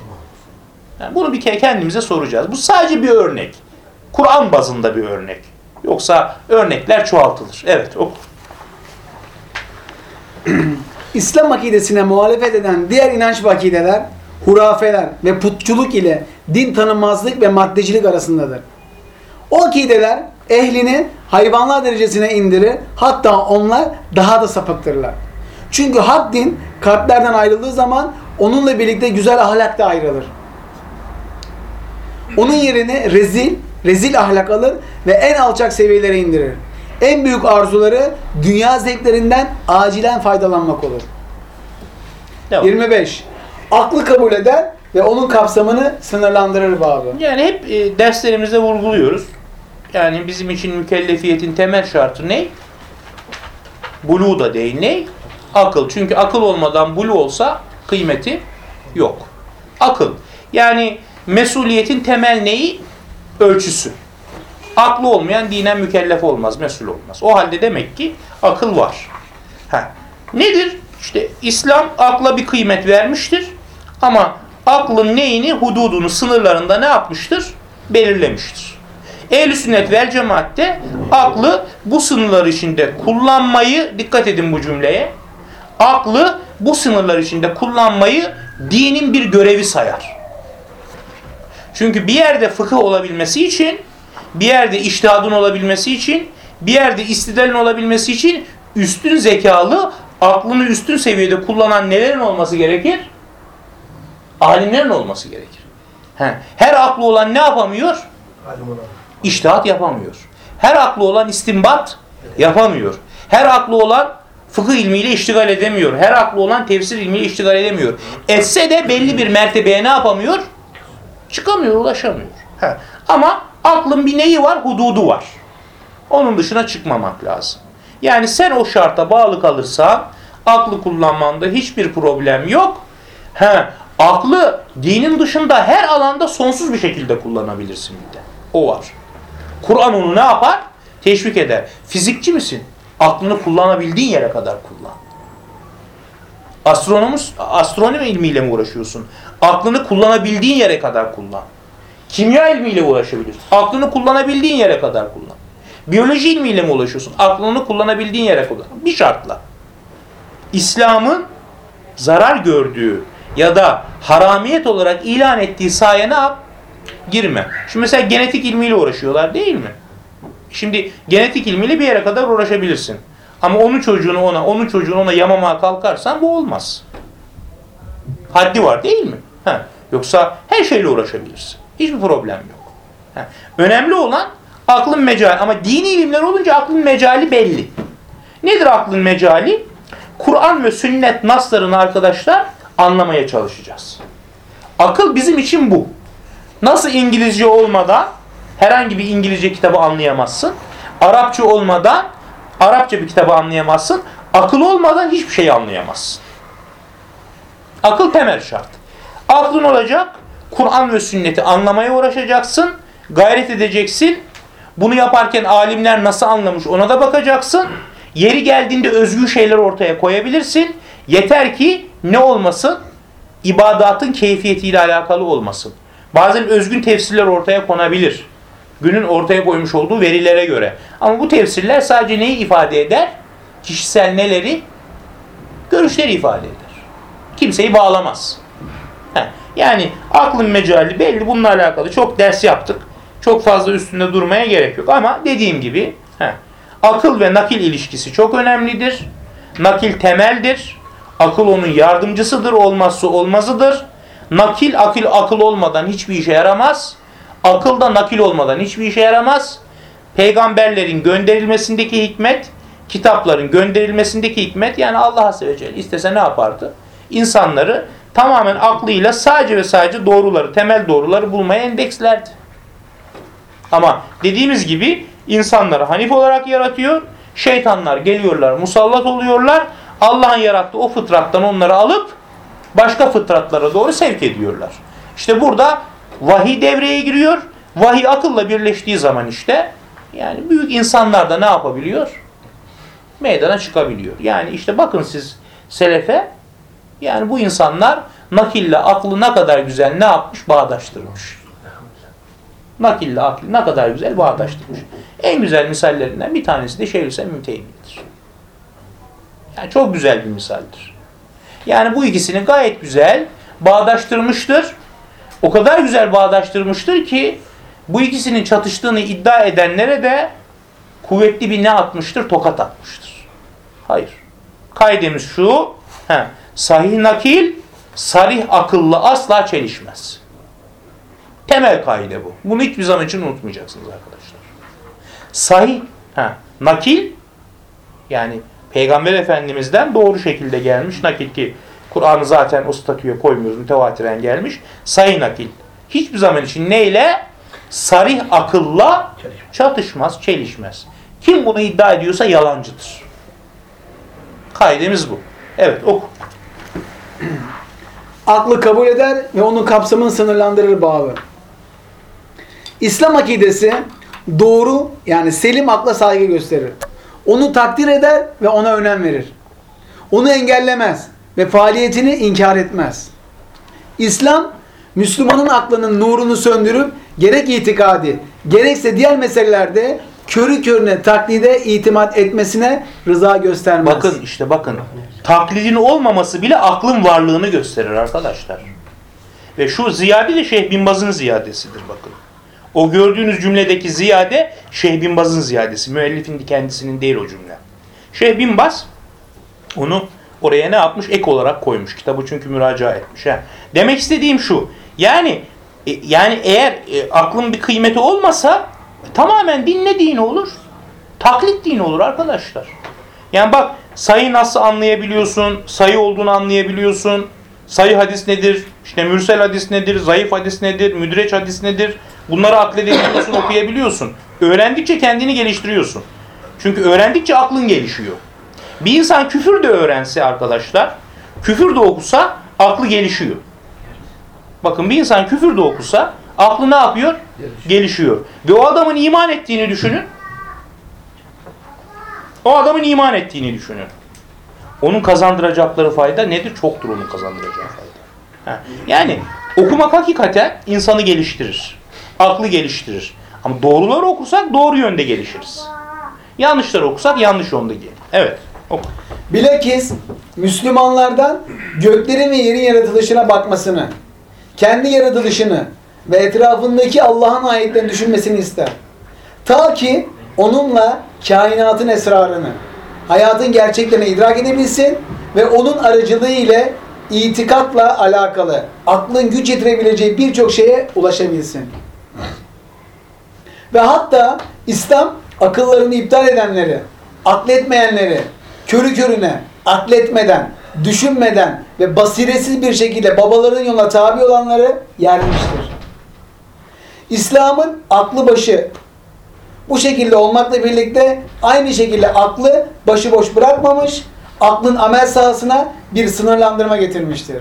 Yani bunu bir kere kendimize soracağız. Bu sadece bir örnek. Kur'an bazında bir örnek. Yoksa örnekler çoğaltılır. Evet oku. İslam akidesine muhalefet eden diğer inanç ve akideler, hurafeler ve putçuluk ile din tanımazlık ve maddecilik arasındadır. O akideler ehlini hayvanlar derecesine indirir, hatta onlar daha da sapıktırlar. Çünkü hak din kalplerden ayrıldığı zaman onunla birlikte güzel ahlak da ayrılır. Onun yerine rezil, rezil ahlak alır ve en alçak seviyelere indirir. En büyük arzuları dünya zevklerinden acilen faydalanmak olur. Devam. 25. Aklı kabul eder ve onun kapsamını sınırlandırır babı. Yani hep e, derslerimizde vurguluyoruz. Yani bizim için mükellefiyetin temel şartı ne? Bulu da değil ne? Akıl. Çünkü akıl olmadan bulu olsa kıymeti yok. Akıl. Yani mesuliyetin temel neyi? Ölçüsü. Aklı olmayan dinen mükellef olmaz, mesul olmaz. O halde demek ki akıl var. Ha. Nedir? İşte İslam akla bir kıymet vermiştir. Ama aklın neyini, hududunu, sınırlarında ne yapmıştır? Belirlemiştir. Ehl-i sünnet vel cemaatte aklı bu sınırlar içinde kullanmayı, dikkat edin bu cümleye, aklı bu sınırlar içinde kullanmayı dinin bir görevi sayar. Çünkü bir yerde fıkıh olabilmesi için, bir yerde iştihadın olabilmesi için, bir yerde istidlalin olabilmesi için üstün zekalı, aklını üstün seviyede kullanan nelerin olması gerekir? Alimlerin olması gerekir. He. Her aklı olan ne yapamıyor? İştihat yapamıyor. Her aklı olan istinbat yapamıyor. Her aklı olan fıkıh ilmiyle iştigal edemiyor. Her aklı olan tefsir ilmiyle iştigal edemiyor. Etse de belli bir mertebeye ne yapamıyor? Çıkamıyor, ulaşamıyor. He. Ama aklın bir neyi var? Hududu var. Onun dışına çıkmamak lazım. Yani sen o şarta bağlı kalırsan aklı kullanmanda hiçbir problem yok. He, aklı dinin dışında her alanda sonsuz bir şekilde kullanabilirsin bir de. O var. Kur'an onu ne yapar? Teşvik eder. Fizikçi misin? Aklını kullanabildiğin yere kadar kullan. Astronomus, astronomi ilmiyle mi uğraşıyorsun? Aklını kullanabildiğin yere kadar kullan. Kimya ilmiyle uğraşabilirsin. Aklını kullanabildiğin yere kadar kullan. Biyoloji ilmiyle mi uğraşıyorsun? Aklını kullanabildiğin yere kadar. Bir şartla. İslam'ın zarar gördüğü ya da haramiyet olarak ilan ettiği sahaya ne? Girme. Şimdi mesela genetik ilmiyle uğraşıyorlar değil mi? Şimdi genetik ilmiyle bir yere kadar uğraşabilirsin. Ama onun çocuğunu ona, onun çocuğunu ona yamamaya kalkarsan bu olmaz. Haddi var değil mi? Ha. Yoksa her şeyle uğraşabilirsin. Hiçbir problem yok. Ha. Önemli olan aklın mecali. Ama dini ilimler olunca aklın mecali belli. Nedir aklın mecali? Kur'an ve sünnet naslarını arkadaşlar anlamaya çalışacağız. Akıl bizim için bu. Nasıl İngilizce olmadan herhangi bir İngilizce kitabı anlayamazsın. Arapça olmadan Arapça bir kitabı anlayamazsın. Akıl olmadan hiçbir şeyi anlayamazsın. Akıl temel şart. Aklın olacak, Kur'an ve sünneti anlamaya uğraşacaksın, gayret edeceksin. Bunu yaparken alimler nasıl anlamış ona da bakacaksın. Yeri geldiğinde özgün şeyler ortaya koyabilirsin. Yeter ki ne olmasın? İbadatın keyfiyetiyle alakalı olmasın. Bazen özgün tefsirler ortaya konabilir. Günün ortaya koymuş olduğu verilere göre. Ama bu tefsirler sadece neyi ifade eder? Kişisel neleri? Görüşleri ifade eder. Kimseyi bağlamaz. Yani aklın mecali belli. Bununla alakalı çok ders yaptık. Çok fazla üstünde durmaya gerek yok. Ama dediğim gibi akıl ve nakil ilişkisi çok önemlidir. Nakil temeldir. Akıl onun yardımcısıdır, olmazsa olmazıdır. Nakil akıl akıl olmadan hiçbir işe yaramaz. Akıl da nakil olmadan hiçbir işe yaramaz. Peygamberlerin gönderilmesindeki hikmet, kitapların gönderilmesindeki hikmet yani Allah Azze ve istese ne yapardı? İnsanları tamamen aklıyla sadece ve sadece doğruları, temel doğruları bulmaya endekslerdi. Ama dediğimiz gibi insanları hanif olarak yaratıyor. Şeytanlar geliyorlar, musallat oluyorlar. Allah'ın yarattığı o fıtrattan onları alıp başka fıtratlara doğru sevk ediyorlar. İşte burada vahiy devreye giriyor. Vahiy akılla birleştiği zaman işte yani büyük insanlar da ne yapabiliyor? Meydana çıkabiliyor. Yani işte bakın siz selefe yani bu insanlar nakille aklı ne kadar güzel ne yapmış? Bağdaştırmış. Nakille aklı ne kadar güzel bağdaştırmış. En güzel misallerinden bir tanesi de Şeyhülislam Mümteymi'dir. Yani çok güzel bir misaldir. Yani bu ikisini gayet güzel bağdaştırmıştır. O kadar güzel bağdaştırmıştır ki bu ikisinin çatıştığını iddia edenlere de kuvvetli bir ne atmıştır? Tokat atmıştır. Hayır. Kaidemiz şu. He, sahih nakil, sarih akılla asla çelişmez. Temel kaide bu. Bunu hiçbir zaman için unutmayacaksınız arkadaşlar. Sahih, he, nakil yani Peygamber Efendimiz'den doğru şekilde gelmiş nakil ki Kur'an'ı zaten o statüye koymuyoruz. Mütevatiren gelmiş. Sayı nakil. Hiçbir zaman için neyle? Sarih akılla çatışmaz, çelişmez. Kim bunu iddia ediyorsa yalancıdır. Kaidemiz bu. Evet oku. Aklı kabul eder ve onun kapsamını sınırlandırır babı. İslam akidesi doğru yani selim akla saygı gösterir. Onu takdir eder ve ona önem verir. Onu engellemez ve faaliyetini inkar etmez. İslam, Müslümanın aklının nurunu söndürüp gerek itikadi, gerekse diğer meselelerde körü körüne taklide itimat etmesine rıza göstermez. Bakın işte bakın. Taklidin olmaması bile aklın varlığını gösterir arkadaşlar. Ve şu ziyade de Şeyh Bin Baz'ın ziyadesidir bakın. O gördüğünüz cümledeki ziyade Şeyh Bin Baz'ın ziyadesi. Müellifin kendisinin değil o cümle. Şeyh Bin Baz onu oraya ne yapmış? Ek olarak koymuş. Kitabı çünkü müracaat etmiş. He. Demek istediğim şu. Yani e, yani eğer e, aklın bir kıymeti olmasa Tamamen din dini olur? Taklit dini olur arkadaşlar. Yani bak sayı nasıl anlayabiliyorsun? Sayı olduğunu anlayabiliyorsun. Sayı hadis nedir? İşte mürsel hadis nedir? Zayıf hadis nedir? Müdreç hadis nedir? Bunları akledebiliyorsun, okuyabiliyorsun. Öğrendikçe kendini geliştiriyorsun. Çünkü öğrendikçe aklın gelişiyor. Bir insan küfür de öğrense arkadaşlar, küfür de okusa aklı gelişiyor. Bakın bir insan küfür de okusa aklı ne yapıyor? Gelişiyor. Ve o adamın iman ettiğini düşünün. O adamın iman ettiğini düşünün. Onun kazandıracakları fayda nedir? Çoktur onun kazandıracağı fayda. Yani okumak hakikaten insanı geliştirir. Aklı geliştirir. Ama doğruları okursak doğru yönde gelişiriz. Yanlışları okursak yanlış yönde gelir. Evet. Oku. Bilakis Müslümanlardan göklerin ve yerin yaratılışına bakmasını, kendi yaratılışını ve etrafındaki Allah'ın ayetlerini düşünmesini ister. Ta ki onunla kainatın esrarını, hayatın gerçeklerini idrak edebilsin ve onun aracılığı ile itikatla alakalı aklın güç yetirebileceği birçok şeye ulaşabilsin. Ve hatta İslam akıllarını iptal edenleri, akletmeyenleri, körü körüne, akletmeden, düşünmeden ve basiretsiz bir şekilde babaların yoluna tabi olanları yermiştir. İslam'ın aklı başı bu şekilde olmakla birlikte aynı şekilde aklı başıboş bırakmamış, aklın amel sahasına bir sınırlandırma getirmiştir.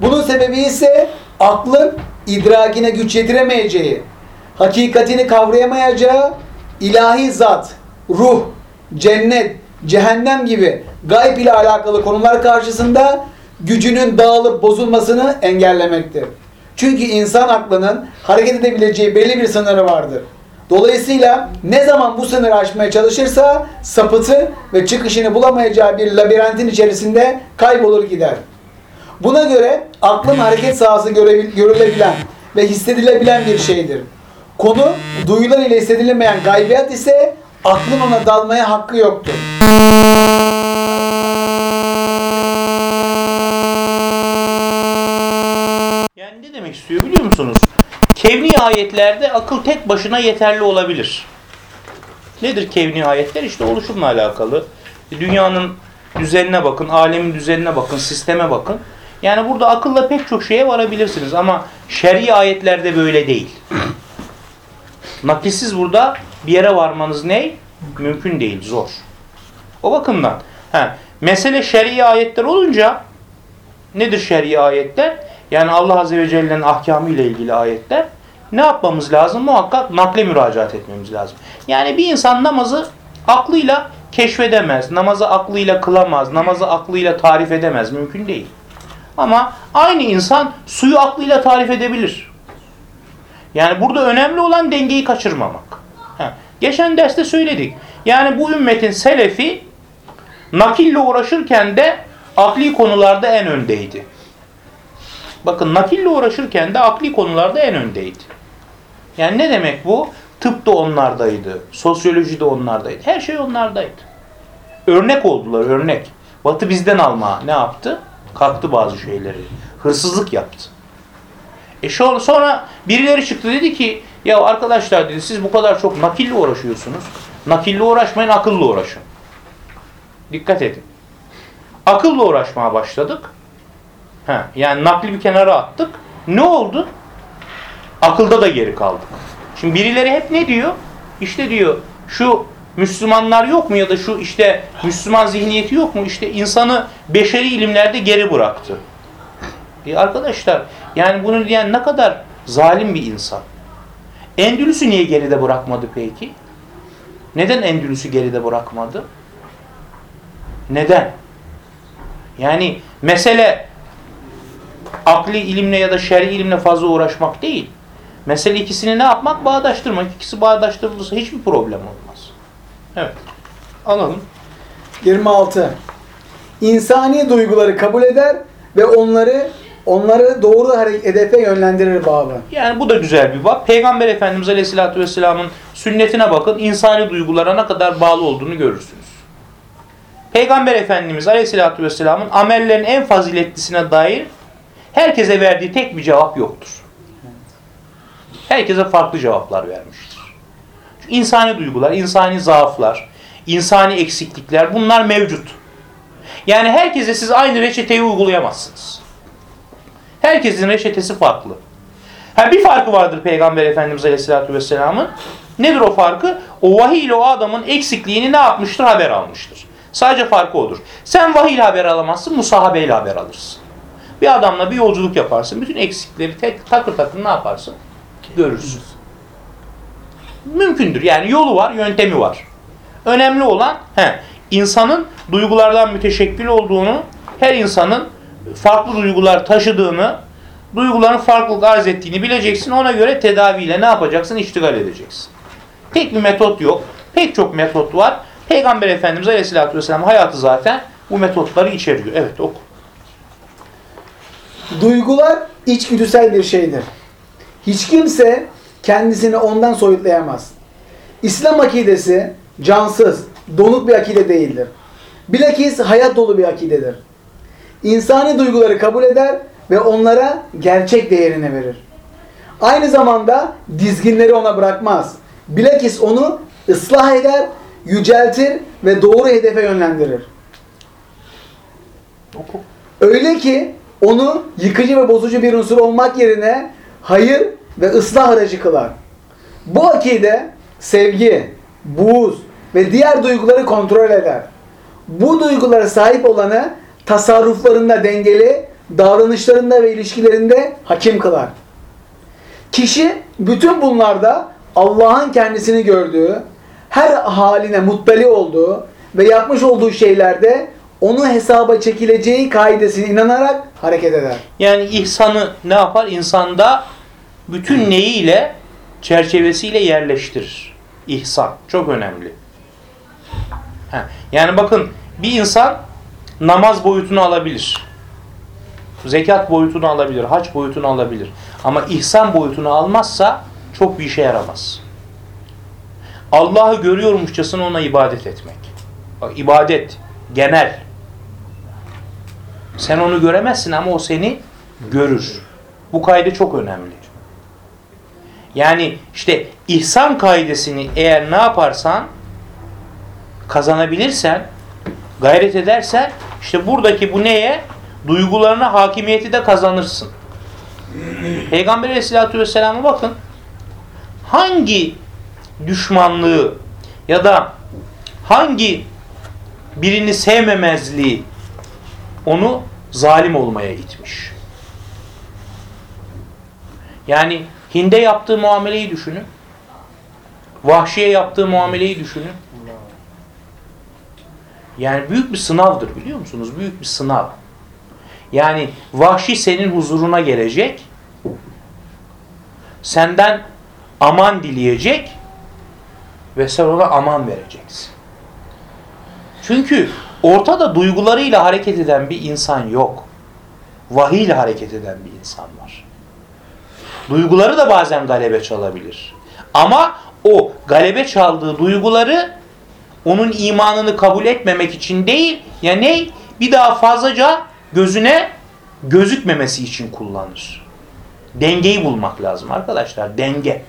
Bunun sebebi ise aklın idrakine güç yetiremeyeceği, hakikatini kavrayamayacağı ilahi zat, ruh, cennet, cehennem gibi gayb ile alakalı konular karşısında gücünün dağılıp bozulmasını engellemektir. Çünkü insan aklının hareket edebileceği belli bir sınırı vardır. Dolayısıyla ne zaman bu sınırı aşmaya çalışırsa sapıtı ve çıkışını bulamayacağı bir labirentin içerisinde kaybolur gider. Buna göre aklın hareket sahası görülebilen ve hissedilebilen bir şeydir. Konu duyular ile hissedilemeyen gaybiyat ise aklın ona dalmaya hakkı yoktur. Yani ne demek istiyor biliyor musunuz? Kevni ayetlerde akıl tek başına yeterli olabilir. Nedir kevni ayetler? İşte oluşumla alakalı. Dünyanın düzenine bakın, alemin düzenine bakın, sisteme bakın. Yani burada akılla pek çok şeye varabilirsiniz ama şer'i ayetlerde böyle değil. Nakilsiz burada bir yere varmanız ne? Mümkün değil, zor. O bakımdan. He, mesele şer'i ayetler olunca nedir şer'i ayetler? Yani Allah Azze ve Celle'nin ahkamı ile ilgili ayetler. Ne yapmamız lazım? Muhakkak nakle müracaat etmemiz lazım. Yani bir insan namazı aklıyla keşfedemez. Namazı aklıyla kılamaz. Namazı aklıyla tarif edemez. Mümkün değil. Ama aynı insan suyu aklıyla tarif edebilir. Yani burada önemli olan dengeyi kaçırmamak. Ha, Geçen derste söyledik. Yani bu ümmetin selefi nakille uğraşırken de akli konularda en öndeydi. Bakın nakille uğraşırken de akli konularda en öndeydi. Yani ne demek bu? Tıp da onlardaydı, sosyoloji de onlardaydı. Her şey onlardaydı. Örnek oldular, örnek. Batı bizden alma ne yaptı? Kalktı bazı şeyleri. Hırsızlık yaptı. E sonra birileri çıktı dedi ki ya arkadaşlar dedi siz bu kadar çok nakille uğraşıyorsunuz. Nakille uğraşmayın akılla uğraşın. Dikkat edin. Akılla uğraşmaya başladık. Ha, yani nakli bir kenara attık. Ne oldu? Akılda da geri kaldık. Şimdi birileri hep ne diyor? İşte diyor şu Müslümanlar yok mu ya da şu işte Müslüman zihniyeti yok mu? İşte insanı beşeri ilimlerde geri bıraktı. E arkadaşlar yani bunu diyen ne kadar zalim bir insan. Endülüs'ü niye geride bırakmadı peki? Neden Endülüs'ü geride bırakmadı? Neden? Yani mesele akli ilimle ya da şer'i ilimle fazla uğraşmak değil. Mesele ikisini ne yapmak? Bağdaştırmak. İkisi bağdaştırılırsa hiçbir problem olmaz. Evet. Alalım. 26. İnsani duyguları kabul eder ve onları onları doğru hedefe yönlendirir babı. Yani bu da güzel bir bab. Peygamber Efendimiz Aleyhisselatü Vesselam'ın sünnetine bakın. insani duygulara ne kadar bağlı olduğunu görürsünüz. Peygamber Efendimiz Aleyhisselatü Vesselam'ın amellerin en faziletlisine dair herkese verdiği tek bir cevap yoktur. Herkese farklı cevaplar vermiştir. İnsani duygular, insani zaaflar, insani eksiklikler bunlar mevcut. Yani herkese siz aynı reçeteyi uygulayamazsınız. Herkesin reçetesi farklı. Ha bir farkı vardır Peygamber Efendimiz Aleyhisselatü Vesselam'ın. Nedir o farkı? O vahiy ile o adamın eksikliğini ne yapmıştır? Haber almıştır. Sadece farkı odur. Sen vahiy ile haber alamazsın, musahabeyle haber alırsın. Bir adamla bir yolculuk yaparsın. Bütün eksikleri tek, takır takır ne yaparsın? Görürsün. Mümkündür. Yani yolu var, yöntemi var. Önemli olan he, insanın duygulardan müteşekkil olduğunu, her insanın farklı duygular taşıdığını, duyguların farklılık arz ettiğini bileceksin. Ona göre tedaviyle ne yapacaksın? İştigal edeceksin. Tek bir metot yok. Pek çok metot var. Peygamber Efendimiz Aleyhisselatü Vesselam hayatı zaten bu metotları içeriyor. Evet oku. Duygular içgüdüsel bir şeydir. Hiç kimse kendisini ondan soyutlayamaz. İslam akidesi cansız, donuk bir akide değildir. Bilakis hayat dolu bir akidedir. İnsani duyguları kabul eder ve onlara gerçek değerini verir. Aynı zamanda dizginleri ona bırakmaz. Bilakis onu ıslah eder, yüceltir ve doğru hedefe yönlendirir. Öyle ki onu yıkıcı ve bozucu bir unsur olmak yerine hayır ve ıslah aracı kılar. Bu akide sevgi, buğz ve diğer duyguları kontrol eder. Bu duygulara sahip olanı tasarruflarında dengeli, davranışlarında ve ilişkilerinde hakim kılar. Kişi bütün bunlarda Allah'ın kendisini gördüğü, her haline muttali olduğu ve yapmış olduğu şeylerde onu hesaba çekileceği kaidesine inanarak hareket eder. Yani ihsanı ne yapar? İnsanda bütün neyiyle, çerçevesiyle yerleştirir. İhsan. Çok önemli. Ha, Yani bakın bir insan namaz boyutunu alabilir. Zekat boyutunu alabilir. Hac boyutunu alabilir. Ama ihsan boyutunu almazsa çok bir işe yaramaz. Allah'ı görüyormuşçasına ona ibadet etmek. Bak ibadet genel. Sen onu göremezsin ama o seni görür. Bu kaydı çok önemli. Yani işte ihsan kaidesini eğer ne yaparsan kazanabilirsen, gayret edersen işte buradaki bu neye? Duygularına hakimiyeti de kazanırsın. Peygamber aleyhissalatü vesselam'a bakın. Hangi düşmanlığı ya da hangi birini sevmemezliği onu zalim olmaya itmiş. Yani Hind'e yaptığı muameleyi düşünün. Vahşiye yaptığı muameleyi düşünün. Yani büyük bir sınavdır biliyor musunuz? Büyük bir sınav. Yani vahşi senin huzuruna gelecek. Senden aman dileyecek ve sen ona aman vereceksin. Çünkü ortada duygularıyla hareket eden bir insan yok. Vahiy ile hareket eden bir insan var. Duyguları da bazen galebe çalabilir. Ama o galebe çaldığı duyguları onun imanını kabul etmemek için değil, ya ne? Bir daha fazlaca gözüne gözükmemesi için kullanır. Dengeyi bulmak lazım arkadaşlar. Denge.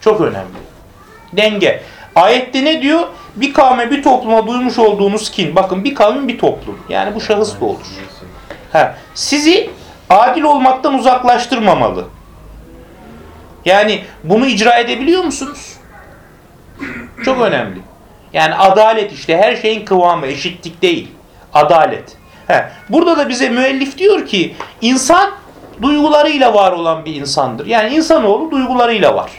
Çok önemli. Denge. Ayette ne diyor? Bir kavme bir topluma duymuş olduğunuz kin. Bakın bir kavim bir toplum. Yani bu şahıs da olur. Ha, sizi adil olmaktan uzaklaştırmamalı. Yani bunu icra edebiliyor musunuz? Çok önemli. Yani adalet işte her şeyin kıvamı eşitlik değil. Adalet. He. Burada da bize müellif diyor ki insan duygularıyla var olan bir insandır. Yani insanoğlu duygularıyla var.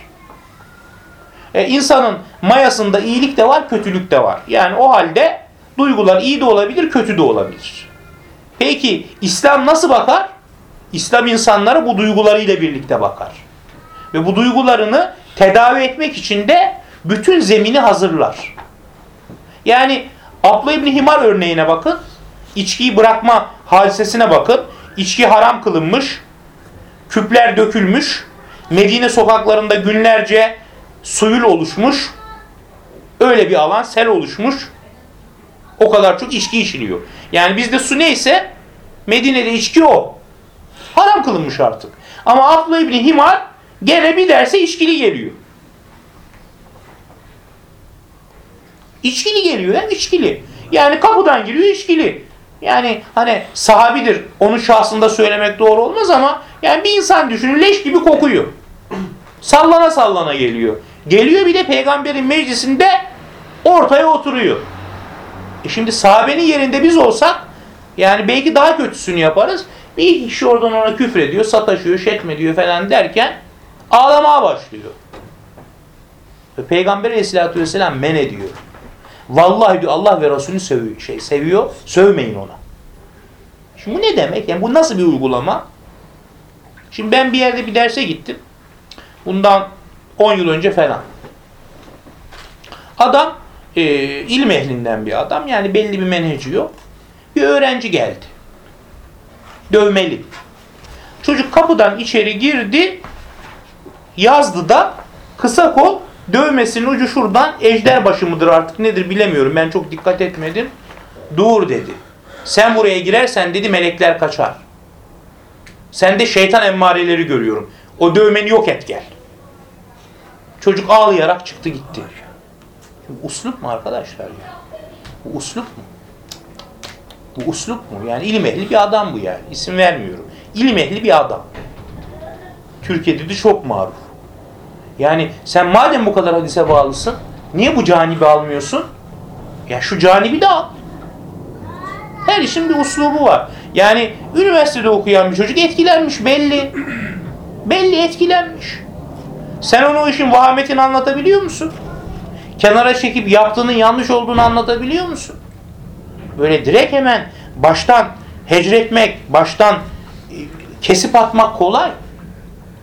E, insanın mayasında iyilik de var, kötülük de var. Yani o halde duygular iyi de olabilir, kötü de olabilir. Peki İslam nasıl bakar? İslam insanlara bu duygularıyla birlikte bakar. Ve bu duygularını tedavi etmek için de bütün zemini hazırlar. Yani Abla İbni Himar örneğine bakın. İçkiyi bırakma hadisesine bakın. İçki haram kılınmış. Küpler dökülmüş. Medine sokaklarında günlerce suyul oluşmuş. Öyle bir alan sel oluşmuş. O kadar çok içki içiliyor. Yani bizde su neyse Medine'de içki o. Haram kılınmış artık. Ama Abla İbni Himar gene bir derse içkili geliyor. İçkili geliyor hem içkili. Yani kapıdan giriyor içkili. Yani hani sahabidir. Onun şahsında söylemek doğru olmaz ama yani bir insan düşünün leş gibi kokuyor. Sallana sallana geliyor. Geliyor bir de peygamberin meclisinde ortaya oturuyor. E şimdi sahabenin yerinde biz olsak yani belki daha kötüsünü yaparız. Bir kişi oradan ona küfür ediyor, sataşıyor, şetmediyor falan derken ağlamaya başlıyor. Ve Peygamber aleyhissalatü vesselam men ediyor. Vallahi diyor Allah ve Resulü seviyor, şey, seviyor, sövmeyin ona. Şimdi bu ne demek? Yani bu nasıl bir uygulama? Şimdi ben bir yerde bir derse gittim. Bundan 10 yıl önce falan. Adam e, ilim ehlinden bir adam. Yani belli bir menheci yok. Bir öğrenci geldi. Dövmeli. Çocuk kapıdan içeri girdi. Yazdı da kısa kol dövmesinin ucu şuradan ejder başı mıdır artık nedir bilemiyorum. Ben çok dikkat etmedim. Dur dedi. Sen buraya girersen dedi melekler kaçar. Sen de şeytan emmareleri görüyorum. O dövmeni yok et gel. Çocuk ağlayarak çıktı gitti. Bu uslup mu arkadaşlar ya? Bu uslup mu? Bu uslup mu? Yani ilim ehli bir adam bu yani. İsim vermiyorum. İlim ehli bir adam. Türkiye'de de çok maruf. Yani sen madem bu kadar hadise bağlısın, niye bu canibi almıyorsun? Ya şu canibi de al. Her işin bir uslubu var. Yani üniversitede okuyan bir çocuk etkilenmiş belli. Belli etkilenmiş. Sen ona o işin vahametini anlatabiliyor musun? Kenara çekip yaptığının yanlış olduğunu anlatabiliyor musun? Böyle direkt hemen baştan hecretmek, baştan e, kesip atmak kolay.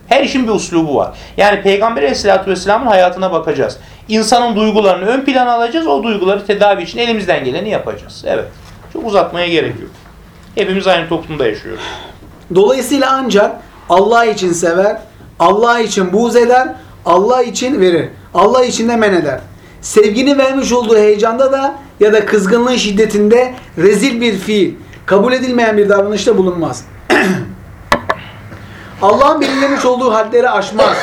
Her işin bir uslubu var. Yani Peygamber Aleyhisselatü Vesselam'ın hayatına bakacağız. İnsanın duygularını ön plana alacağız. O duyguları tedavi için elimizden geleni yapacağız. Evet. Çok uzatmaya gerek yok. Hepimiz aynı toplumda yaşıyoruz. Dolayısıyla ancak Allah için sever, Allah için buğz eder, Allah için verir. Allah için de men eder. Sevgini vermiş olduğu heyecanda da ya da kızgınlığın şiddetinde rezil bir fiil, kabul edilmeyen bir davranışta bulunmaz. Allah'ın belirlemiş olduğu hadleri aşmaz.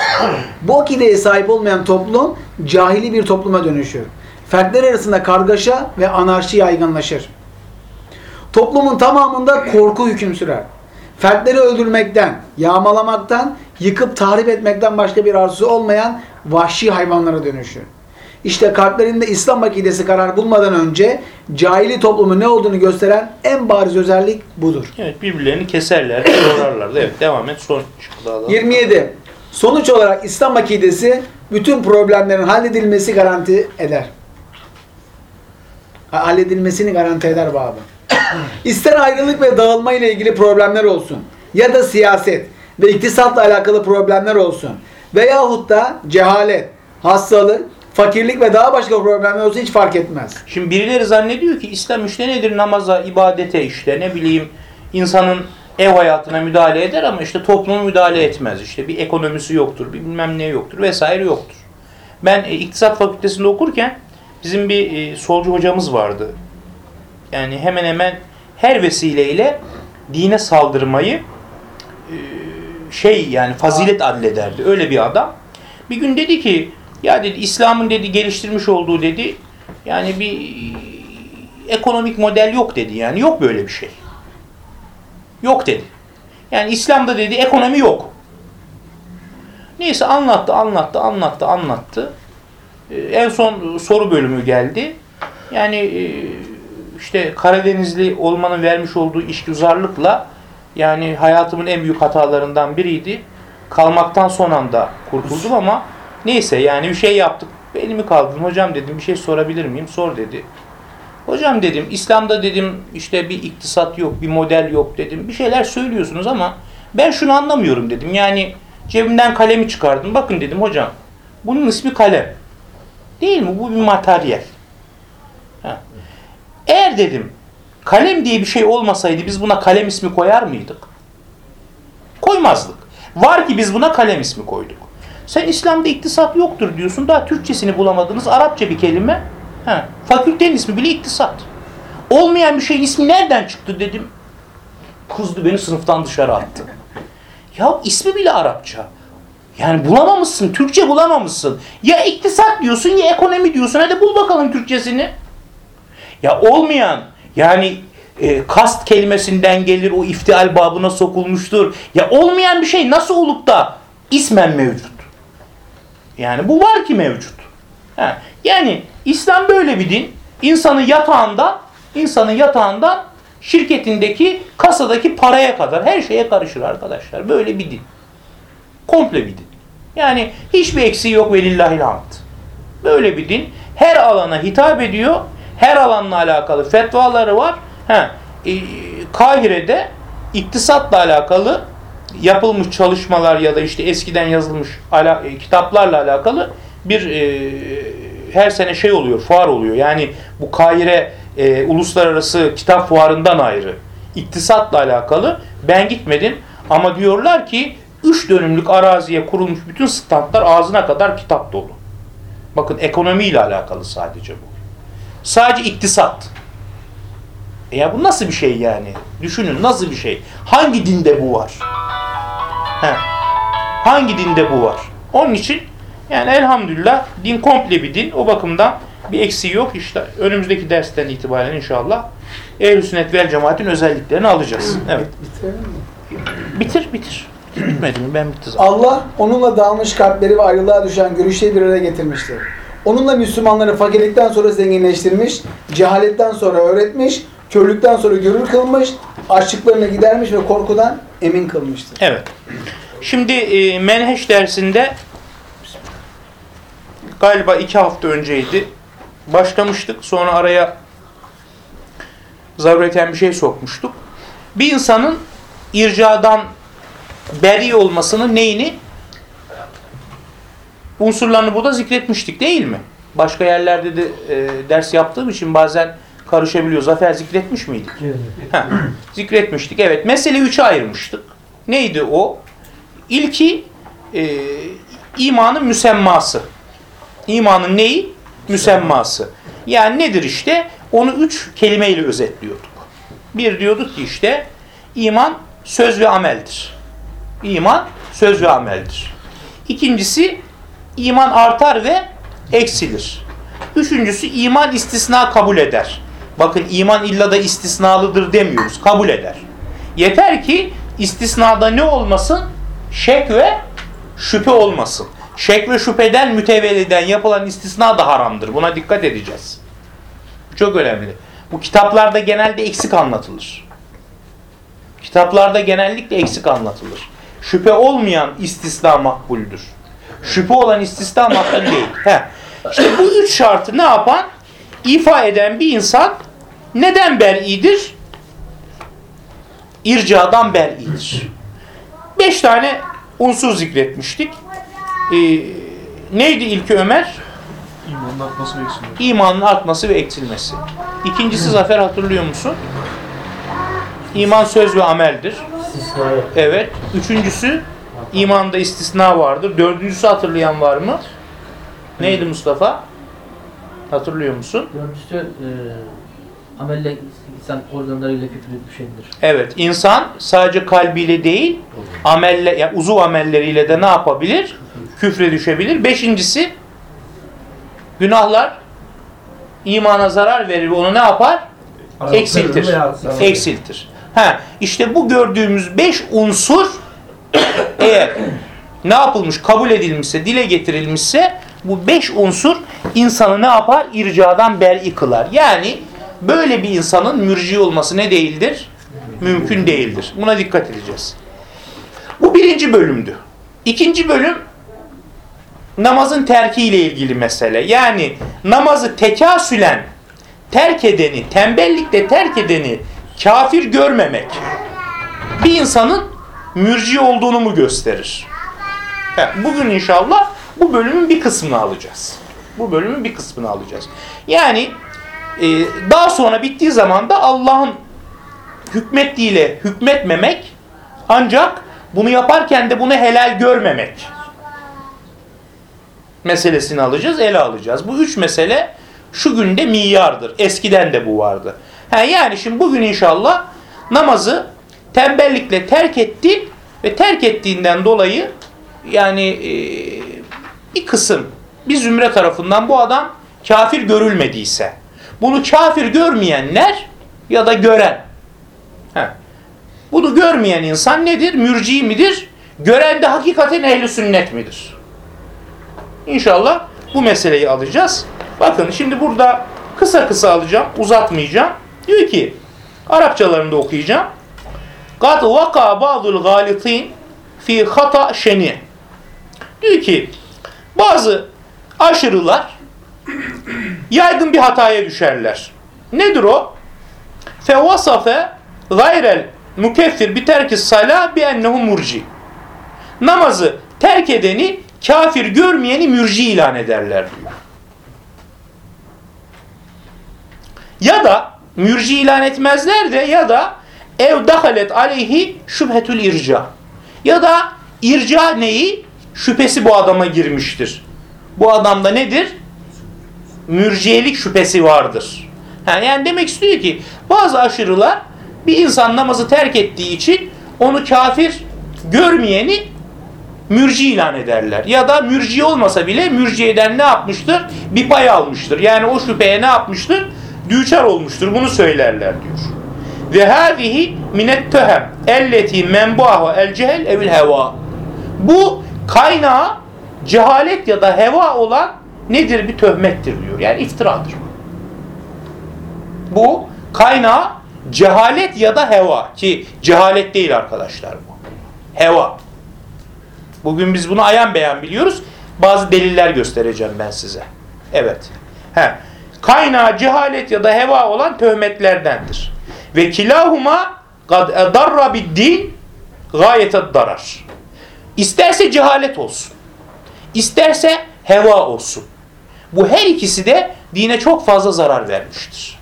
Bu akideye sahip olmayan toplum cahili bir topluma dönüşür. Fertler arasında kargaşa ve anarşi yaygınlaşır. Toplumun tamamında korku hüküm sürer. Fertleri öldürmekten, yağmalamaktan, yıkıp tahrip etmekten başka bir arzusu olmayan vahşi hayvanlara dönüşür. İşte kalplerinde İslam akidesi karar bulmadan önce cahili toplumun ne olduğunu gösteren en bariz özellik budur. Evet birbirlerini keserler, sorarlar. Evet devam et. Son şıkkı alalım. 27. Sonuç olarak İslam akidesi bütün problemlerin halledilmesi garanti eder. Ha- Halledilmesini garanti eder babı. İster ayrılık ve dağılma ile ilgili problemler olsun ya da siyaset ve iktisatla alakalı problemler olsun veyahut da cehalet, hastalık, fakirlik ve daha başka problemler olsun hiç fark etmez. Şimdi birileri zannediyor ki İslam işte nedir? Namaza, ibadete işte ne bileyim insanın ev hayatına müdahale eder ama işte topluma müdahale etmez. İşte bir ekonomisi yoktur, bir bilmem ne yoktur vesaire yoktur. Ben e, iktisat fakültesinde okurken bizim bir e, solcu hocamız vardı. Yani hemen hemen her vesileyle dine saldırmayı e, şey yani fazilet adlederdi. Öyle bir adam. Bir gün dedi ki ya dedi İslam'ın dedi geliştirmiş olduğu dedi yani bir ekonomik model yok dedi yani yok böyle bir şey. Yok dedi. Yani İslam'da dedi ekonomi yok. Neyse anlattı, anlattı, anlattı, anlattı. Ee, en son soru bölümü geldi. Yani e, işte Karadenizli olmanın vermiş olduğu işgüzarlıkla yani hayatımın en büyük hatalarından biriydi. Kalmaktan son anda kurtuldum ama neyse yani bir şey yaptık. Elimi kaldırdım. Hocam dedim bir şey sorabilir miyim? Sor dedi. Hocam dedim İslam'da dedim işte bir iktisat yok, bir model yok dedim. Bir şeyler söylüyorsunuz ama ben şunu anlamıyorum dedim. Yani cebimden kalemi çıkardım. Bakın dedim hocam bunun ismi kalem. Değil mi? Bu bir materyal. Eğer dedim kalem diye bir şey olmasaydı biz buna kalem ismi koyar mıydık? Koymazdık. Var ki biz buna kalem ismi koyduk. Sen İslam'da iktisat yoktur diyorsun. Daha Türkçesini bulamadınız. Arapça bir kelime. Ha. Fakültenin ismi bile iktisat. Olmayan bir şeyin ismi nereden çıktı dedim. Kızdı beni sınıftan dışarı attı. Ya ismi bile Arapça. Yani bulamamışsın. Türkçe bulamamışsın. Ya iktisat diyorsun ya ekonomi diyorsun. Hadi bul bakalım Türkçesini. Ya olmayan yani e, kast kelimesinden gelir o iftial babına sokulmuştur. Ya olmayan bir şey nasıl olup da ismen mevcut? Yani bu var ki mevcut. Ha, yani İslam böyle bir din. İnsanın yatağından, insanın yatağından şirketindeki kasadaki paraya kadar her şeye karışır arkadaşlar. Böyle bir din. Komple bir din. Yani hiçbir eksiği yok velillahil hamd. Böyle bir din her alana hitap ediyor. Her alanla alakalı fetvaları var. Ha, e, Kahire'de iktisatla alakalı yapılmış çalışmalar ya da işte eskiden yazılmış ala, e, kitaplarla alakalı bir e, her sene şey oluyor, fuar oluyor. Yani bu Kahire e, uluslararası kitap fuarından ayrı. İktisatla alakalı ben gitmedim ama diyorlar ki 3 dönümlük araziye kurulmuş bütün standlar ağzına kadar kitap dolu. Bakın ekonomiyle alakalı sadece bu. Sadece iktisat. E ya bu nasıl bir şey yani? Düşünün nasıl bir şey? Hangi dinde bu var? He. Hangi dinde bu var? Onun için yani elhamdülillah din komple bir din. O bakımdan bir eksiği yok. İşte önümüzdeki dersten itibaren inşallah Ehl-i Sünnet vel Cemaat'in özelliklerini alacağız. Evet. Bitirelim mi? Bitir bitir. Bitmedi mi? Ben bitti zaten. Allah onunla dağılmış kalpleri ve ayrılığa düşen görüşleri bir araya getirmiştir. Onunla Müslümanları fakirlikten sonra zenginleştirmiş, cehaletten sonra öğretmiş, körlükten sonra görür kılmış, açlıklarını gidermiş ve korkudan emin kılmıştır. Evet. Şimdi e, menheş dersinde galiba iki hafta önceydi. Başlamıştık. Sonra araya zarureten bir şey sokmuştuk. Bir insanın ircadan beri olmasının neyini? Unsurlarını burada zikretmiştik değil mi? Başka yerlerde de e, ders yaptığım için bazen karışabiliyor. Zafer zikretmiş miydik? Heh, zikretmiştik. Evet. Mesele üçe ayırmıştık. Neydi o? İlki e, imanın müsemması. İmanın neyi? Müsemması. Yani nedir işte? Onu üç kelimeyle özetliyorduk. Bir diyorduk ki işte iman söz ve ameldir. İman söz ve ameldir. İkincisi iman artar ve eksilir. Üçüncüsü iman istisna kabul eder. Bakın iman illa da istisnalıdır demiyoruz. Kabul eder. Yeter ki istisnada ne olmasın? Şek ve şüphe olmasın. Şek ve şüpheden mütevelliden yapılan istisna da haramdır. Buna dikkat edeceğiz. Bu çok önemli. Bu kitaplarda genelde eksik anlatılır. Kitaplarda genellikle eksik anlatılır. Şüphe olmayan istisna makbuldür. Şüphe olan istisna makbul değil. Heh. İşte bu üç şartı ne yapan? İfa eden bir insan neden ber'idir? İrcadan ber'idir. Beş tane unsur zikretmiştik. Ee, neydi ilki Ömer? İmanın artması ve eksilmesi. İmanın artması ve eksilmesi. İkincisi Zafer hatırlıyor musun? İman söz ve ameldir. Evet. Üçüncüsü imanda istisna vardır. Dördüncüsü hatırlayan var mı? Neydi Mustafa? Hatırlıyor musun? Dördüncüsü e, amelle insan organlarıyla küfür düşebilir. Evet. insan sadece kalbiyle değil, amelle, yani uzuv amelleriyle de ne yapabilir? Küfre düşebilir. Beşincisi günahlar imana zarar verir ve onu ne yapar? Eksiltir. Eksiltir. Ha, işte bu gördüğümüz beş unsur eğer ne yapılmış, kabul edilmişse, dile getirilmişse bu beş unsur insanı ne yapar? İrcadan ber'i kılar. Yani böyle bir insanın mürci olması ne değildir? Mümkün değildir. Buna dikkat edeceğiz. Bu birinci bölümdü. İkinci bölüm namazın terkiyle ilgili mesele. Yani namazı tekasülen terk edeni, tembellikle terk edeni kafir görmemek bir insanın mürci olduğunu mu gösterir? Ha, Bugün inşallah bu bölümün bir kısmını alacağız. Bu bölümün bir kısmını alacağız. Yani e, daha sonra bittiği zaman da Allah'ın hükmettiğiyle hükmetmemek ancak bunu yaparken de bunu helal görmemek meselesini alacağız, ele alacağız. Bu üç mesele şu günde miyardır. Eskiden de bu vardı. Ha, yani şimdi bugün inşallah namazı tembellikle terk etti ve terk ettiğinden dolayı yani e, bir kısım bir zümre tarafından bu adam kafir görülmediyse bunu kafir görmeyenler ya da gören he, bunu görmeyen insan nedir? Mürci midir? Gören de hakikaten ehli sünnet midir? İnşallah bu meseleyi alacağız. Bakın şimdi burada kısa kısa alacağım, uzatmayacağım. Diyor ki, Arapçalarında okuyacağım. Kad vaka bazul galitin fi hata şeni. Diyor ki bazı aşırılar yaygın bir hataya düşerler. Nedir o? Fe vasafe gayrel mükeffir bi terki sala bi ennehu. Namazı terk edeni kafir görmeyeni mürci ilan ederler diyor. Ya da mürci ilan etmezler de ya da ev dahalet aleyhi şüphetül irca. Ya da irca neyi? Şüphesi bu adama girmiştir. Bu adamda nedir? Mürciyelik şüphesi vardır. Yani demek istiyor ki bazı aşırılar bir insan namazı terk ettiği için onu kafir görmeyeni mürci ilan ederler. Ya da mürci olmasa bile mürciyeden ne yapmıştır? Bir pay almıştır. Yani o şüpheye ne yapmıştır? Düçar olmuştur. Bunu söylerler diyor. Ve hâzihi minet töhem elleti menbuahu el cehel evil heva. Bu kaynağı cehalet ya da heva olan nedir? Bir töhmettir diyor. Yani iftiradır. Bu kaynağı cehalet ya da heva ki cehalet değil arkadaşlar bu. Heva. Bugün biz bunu ayan beyan biliyoruz. Bazı deliller göstereceğim ben size. Evet. He. Kaynağı cehalet ya da heva olan töhmetlerdendir. Ve kilahuma kad edarra din gayete darar. İsterse cehalet olsun. isterse heva olsun. Bu her ikisi de dine çok fazla zarar vermiştir.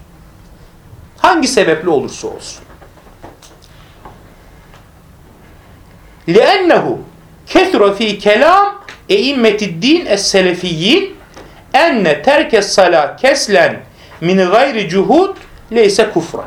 Hangi sebeple olursa olsun. لِأَنَّهُ كَثُرَ ف۪ي كَلَامِ اَئِمَّةِ الدِّينِ السَّلَفِيِّينَ enne terkes sala keslen min gayri cuhud leyse kufra.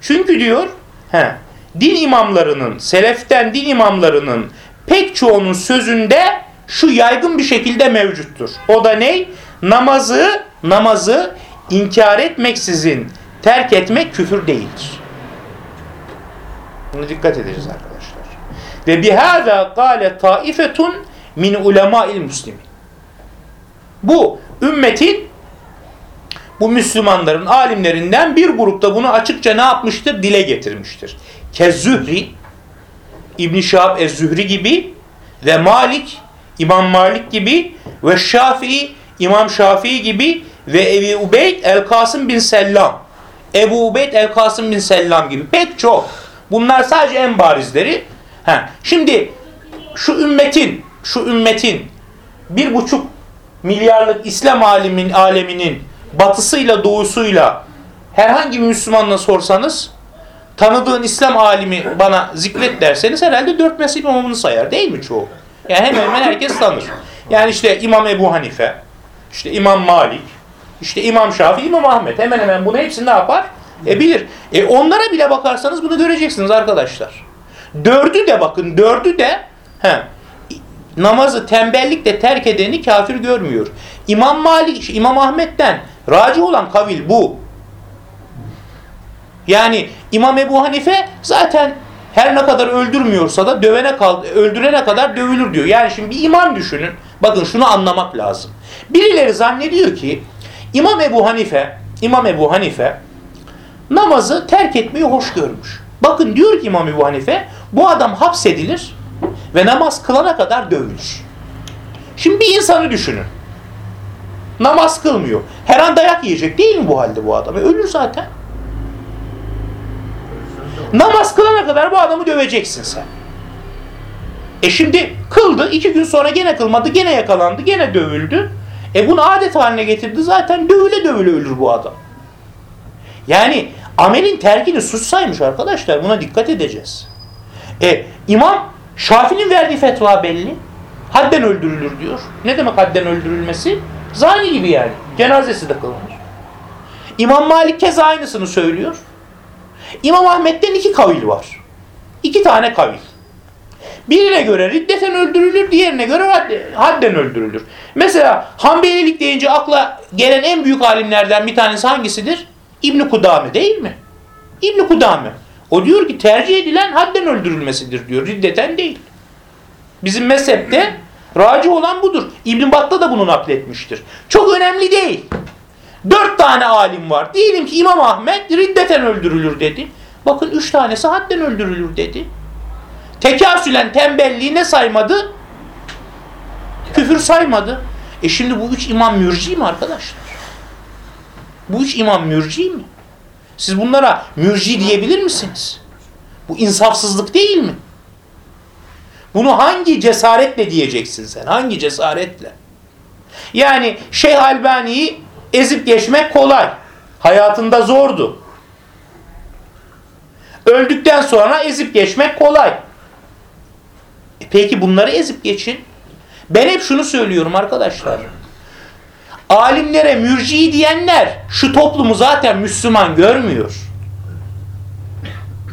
Çünkü diyor he, din imamlarının, seleften din imamlarının pek çoğunun sözünde şu yaygın bir şekilde mevcuttur. O da ne? Namazı, namazı inkar etmeksizin terk etmek küfür değildir. Buna dikkat edeceğiz arkadaşlar. Ve bihâzâ kâle taifetun min ulemâil muslimin. Bu ümmetin bu Müslümanların alimlerinden bir grupta bunu açıkça ne yapmıştır? Dile getirmiştir. Kezzühri, İbn Şahab Ez-Zühri gibi ve Malik, İmam Malik gibi ve Şafii, İmam Şafii gibi ve Ebu Ubeyd El-Kasım bin Sellam. Ebu Ubeyd El-Kasım bin Sellam gibi pek çok. Bunlar sadece en barizleri. Ha, şimdi şu ümmetin, şu ümmetin bir buçuk milyarlık İslam alimin, aleminin batısıyla doğusuyla herhangi bir Müslümanla sorsanız tanıdığın İslam alimi bana zikret derseniz herhalde dört mezhep imamını sayar değil mi çoğu? Yani hemen hemen herkes tanır. Yani işte İmam Ebu Hanife, işte İmam Malik, işte İmam Şafii, İmam Ahmet hemen hemen bunu hepsini ne yapar? E bilir. E onlara bile bakarsanız bunu göreceksiniz arkadaşlar. Dördü de bakın dördü de he, namazı tembellikle terk edeni kafir görmüyor. İmam Malik, İmam Ahmet'ten raci olan kavil bu. Yani İmam Ebu Hanife zaten her ne kadar öldürmüyorsa da dövene kal öldürene kadar dövülür diyor. Yani şimdi bir imam düşünün. Bakın şunu anlamak lazım. Birileri zannediyor ki İmam Ebu Hanife, İmam Ebu Hanife namazı terk etmeyi hoş görmüş. Bakın diyor ki İmam Ebu Hanife bu adam hapsedilir ve namaz kılana kadar dövülür. Şimdi bir insanı düşünün. Namaz kılmıyor. Her an dayak yiyecek değil mi bu halde bu adam? E ölür zaten. Namaz kılana kadar bu adamı döveceksin sen. E şimdi kıldı, iki gün sonra gene kılmadı, gene yakalandı, gene dövüldü. E bunu adet haline getirdi zaten dövüle dövüle ölür bu adam. Yani amelin terkini suç saymış arkadaşlar buna dikkat edeceğiz. E İmam Şafi'nin verdiği fetva belli. Hadden öldürülür diyor. Ne demek hadden öldürülmesi? Zani gibi yani. Cenazesi de kılınır. İmam Malik kez aynısını söylüyor. İmam Ahmet'ten iki kavil var. İki tane kavil. Birine göre riddeten öldürülür, diğerine göre hadde- hadden öldürülür. Mesela Hanbelilik deyince akla gelen en büyük alimlerden bir tanesi hangisidir? İbn Kudame değil mi? İbn Kudame. O diyor ki tercih edilen hadden öldürülmesidir diyor, riddeten değil. Bizim mezhepte raci olan budur. İbn Battah da bunu nakletmiştir. Çok önemli değil. Dört tane alim var. Diyelim ki İmam Ahmet riddeten öldürülür dedi. Bakın üç tanesi hadden öldürülür dedi. Tekasülen tembelliği ne saymadı? Küfür saymadı. E şimdi bu üç imam mürci mi arkadaşlar? Bu üç imam mürci mi? Siz bunlara mürci diyebilir misiniz? Bu insafsızlık değil mi? Bunu hangi cesaretle diyeceksin sen? Hangi cesaretle? Yani Şeyh Albani'yi ezip geçmek kolay. Hayatında zordu. Öldükten sonra ezip geçmek kolay. E peki bunları ezip geçin. Ben hep şunu söylüyorum arkadaşlar. Alimlere mürci diyenler şu toplumu zaten Müslüman görmüyor.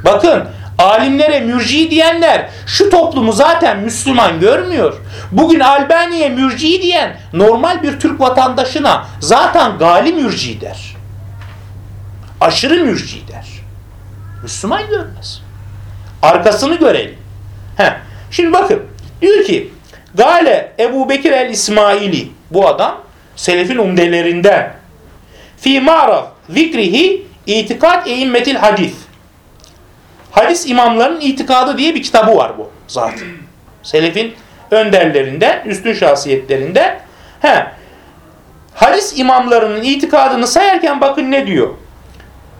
Bakın alimlere mürci diyenler şu toplumu zaten Müslüman görmüyor. Bugün Albaniye mürci diyen normal bir Türk vatandaşına zaten gali mürci der. Aşırı mürci der. Müslüman görmez. Arkasını görelim. Heh. Şimdi bakın diyor ki Gale Ebu Bekir el İsmaili bu adam selefin umdelerinden fi ma'raf zikrihi itikat eimmetil hadis Hadis imamlarının itikadı diye bir kitabı var bu zaten. Selefin önderlerinden, üstün şahsiyetlerinden. He. Hadis imamlarının itikadını sayarken bakın ne diyor.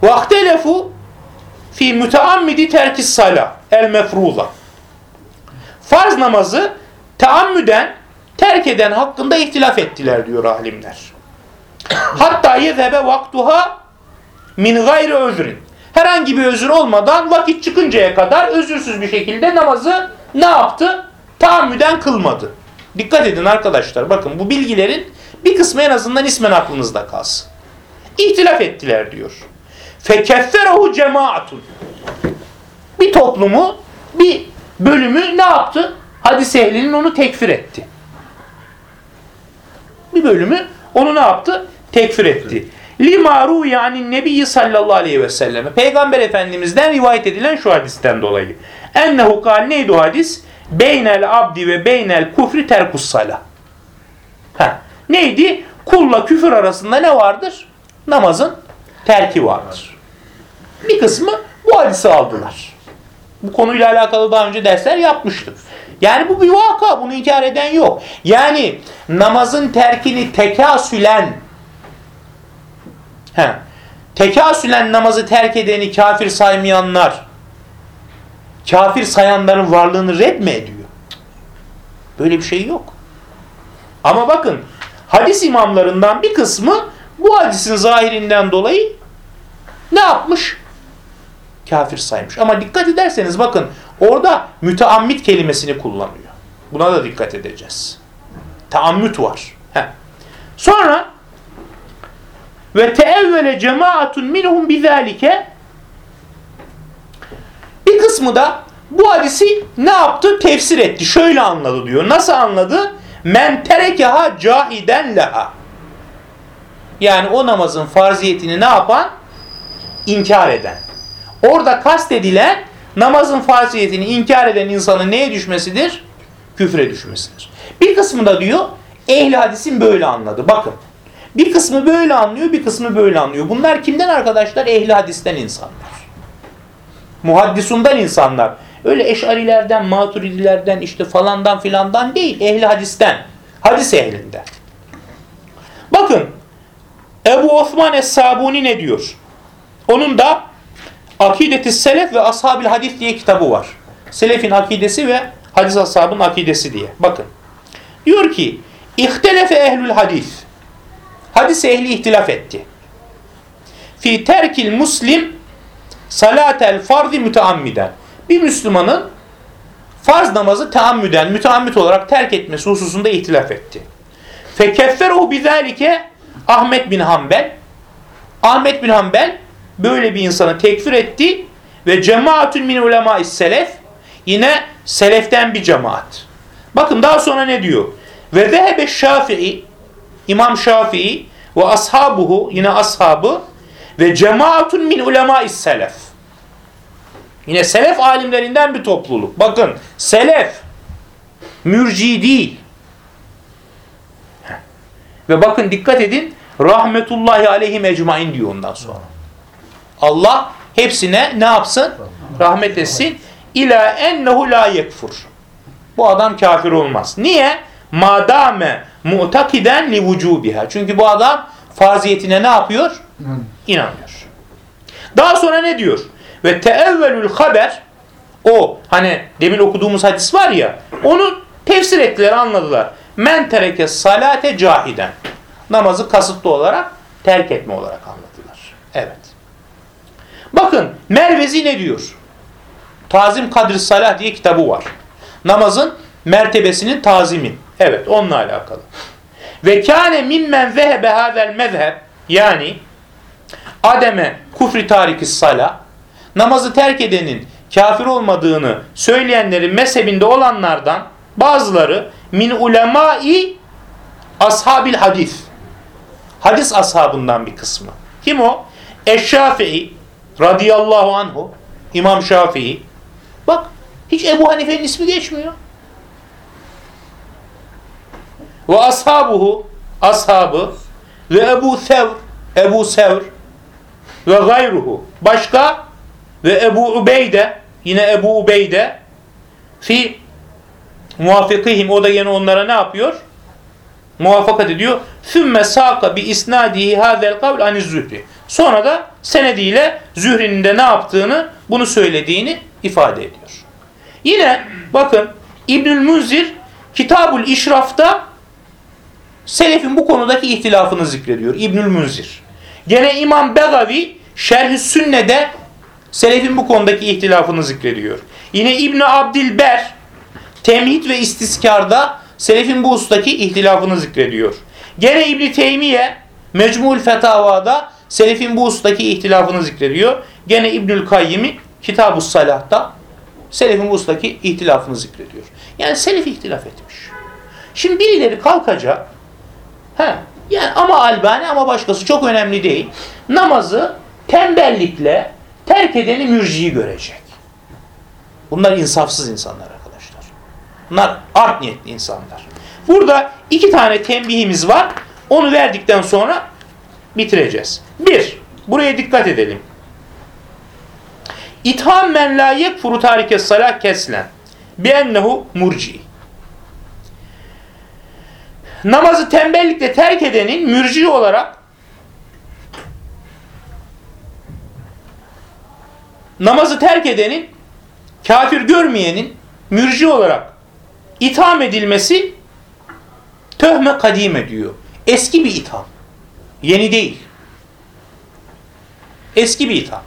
Vaktelefu fi müteammidi terkis sala el mefruza. Farz namazı teammüden terk eden hakkında ihtilaf ettiler diyor alimler. Hatta yezebe vaktuha min gayri özrin. Herhangi bir özür olmadan vakit çıkıncaya kadar özürsüz bir şekilde namazı ne yaptı? Taammüden kılmadı. Dikkat edin arkadaşlar. Bakın bu bilgilerin bir kısmı en azından ismen aklınızda kalsın. İhtilaf ettiler diyor. Fekefferehu cemaatun. Bir toplumu, bir bölümü ne yaptı? Hadis ehlinin onu tekfir etti. Bir bölümü onu ne yaptı? Tekfir etti. Limaru yani Nebi sallallahu aleyhi ve selleme. Peygamber Efendimiz'den rivayet edilen şu hadisten dolayı. Ennehu kal neydi o hadis? Beynel abdi ve beynel kufri terkus sala. Ha. Neydi? Kulla küfür arasında ne vardır? Namazın terki vardır. Bir kısmı bu hadisi aldılar. Bu konuyla alakalı daha önce dersler yapmıştım. Yani bu bir vaka. Bunu inkar eden yok. Yani namazın terkini tekasülen he, tekasülen namazı terk edeni kafir saymayanlar kafir sayanların varlığını red mi ediyor? Böyle bir şey yok. Ama bakın hadis imamlarından bir kısmı bu hadisin zahirinden dolayı ne yapmış? Kafir saymış. Ama dikkat ederseniz bakın orada müteammit kelimesini kullanıyor. Buna da dikkat edeceğiz. Taammüt var. Heh. Sonra ve teevvele cemaatun minhum bizalike bir kısmı da bu hadisi ne yaptı? Tefsir etti. Şöyle anladı diyor. Nasıl anladı? Men terekeha cahiden leha. Yani o namazın farziyetini ne yapan? İnkar eden. Orada kastedilen namazın farziyetini inkar eden insanın neye düşmesidir? Küfre düşmesidir. Bir kısmı da diyor ehli hadisin böyle anladı. Bakın. Bir kısmı böyle anlıyor, bir kısmı böyle anlıyor. Bunlar kimden arkadaşlar? Ehli hadisten insanlar. Muhaddisundan insanlar. Öyle eşarilerden, maturidilerden, işte falandan filandan değil. Ehli hadisten. Hadis ehlinden. Bakın. Ebu Osman Es-Sabuni ne diyor? Onun da Akideti Selef ve Ashabil Hadis diye kitabı var. Selefin akidesi ve hadis ashabının akidesi diye. Bakın. Diyor ki İhtelefe ehlül hadis. Hadis ehli ihtilaf etti. Fi terkil muslim salatel farzi müteammiden. Bir Müslümanın farz namazı teammüden, müteammit olarak terk etmesi hususunda ihtilaf etti. Fekefferuhu bizalike Ahmet bin Hanbel. Ahmet bin Hanbel böyle bir insanı tekfir etti ve cemaatün min ulemâ selef yine seleften bir cemaat. Bakın daha sonra ne diyor? Ve zehebe Şafii İmam Şafii ve ashabuhu yine ashabı ve cemaatun min ulemâ'is selef. Yine selef alimlerinden bir topluluk. Bakın selef mürci değil. Ve bakın dikkat edin rahmetullahi aleyhim ecmain diyor ondan sonra. Allah hepsine ne yapsın? Rahmet etsin. İla ennehu la yekfur. Bu adam kafir olmaz. Niye? Madame mu'takiden li vücubiha. Çünkü bu adam farziyetine ne yapıyor? İnanıyor. Daha sonra ne diyor? Ve teevvelül haber o hani demin okuduğumuz hadis var ya onu tefsir ettiler anladılar. Men tereke salate cahiden. Namazı kasıtlı olarak terk etme olarak anladılar. Evet. Bakın Mervezi ne diyor? Tazim Kadri Salah diye kitabı var. Namazın mertebesinin tazimi. Evet onunla alakalı. Ve kâne mimmen vehebe hadel mezheb yani ademe kufri tariki sala namazı terk edenin kafir olmadığını söyleyenlerin mezhebinde olanlardan bazıları min ulemai ashabil hadis hadis ashabından bir kısmı. Kim o? Eşşafii radıyallahu anhu İmam Şafii. Bak hiç Ebu Hanife'nin ismi geçmiyor. Ve ashabuhu ashabı ve Ebu Sevr Ebu Sevr ve gayruhu başka ve Ebu Ubeyde yine Ebu Ubeyde fi muvafikihim o da yine onlara ne yapıyor? Muvaffakat ediyor. Sümme saka bi isnadihi hadel kavl ani zühri. Sonra da senediyle Zühri'nin de ne yaptığını, bunu söylediğini ifade ediyor. Yine bakın İbnül Munzir Kitabul İşraf'ta Selefin bu konudaki ihtilafını zikrediyor. İbnül Munzir. Gene İmam Begavi Şerh-i Sünne'de Selefin bu konudaki ihtilafını zikrediyor. Yine İbn Abdilber Temhid ve İstiskar'da Selefin bu ustaki ihtilafını zikrediyor. Gene İbn Teymiye Mecmul Fetava'da Selefin bu ustaki ihtilafını zikrediyor. Gene İbnül Kayyim'i Kitab-ı Salah'ta Selefin bu ustaki ihtilafını zikrediyor. Yani Selef ihtilaf etmiş. Şimdi birileri kalkacak he, yani ama Albani ama başkası çok önemli değil. Namazı tembellikle terk edeni mürciyi görecek. Bunlar insafsız insanlar arkadaşlar. Bunlar art niyetli insanlar. Burada iki tane tembihimiz var. Onu verdikten sonra bitireceğiz. Bir, buraya dikkat edelim. İtham men la yekfuru tarike salah keslen bi ennehu murci. Namazı tembellikle terk edenin mürci olarak namazı terk edenin kafir görmeyenin mürci olarak itham edilmesi töhme kadime diyor. Eski bir itham. Yeni değil. Eski bir itham.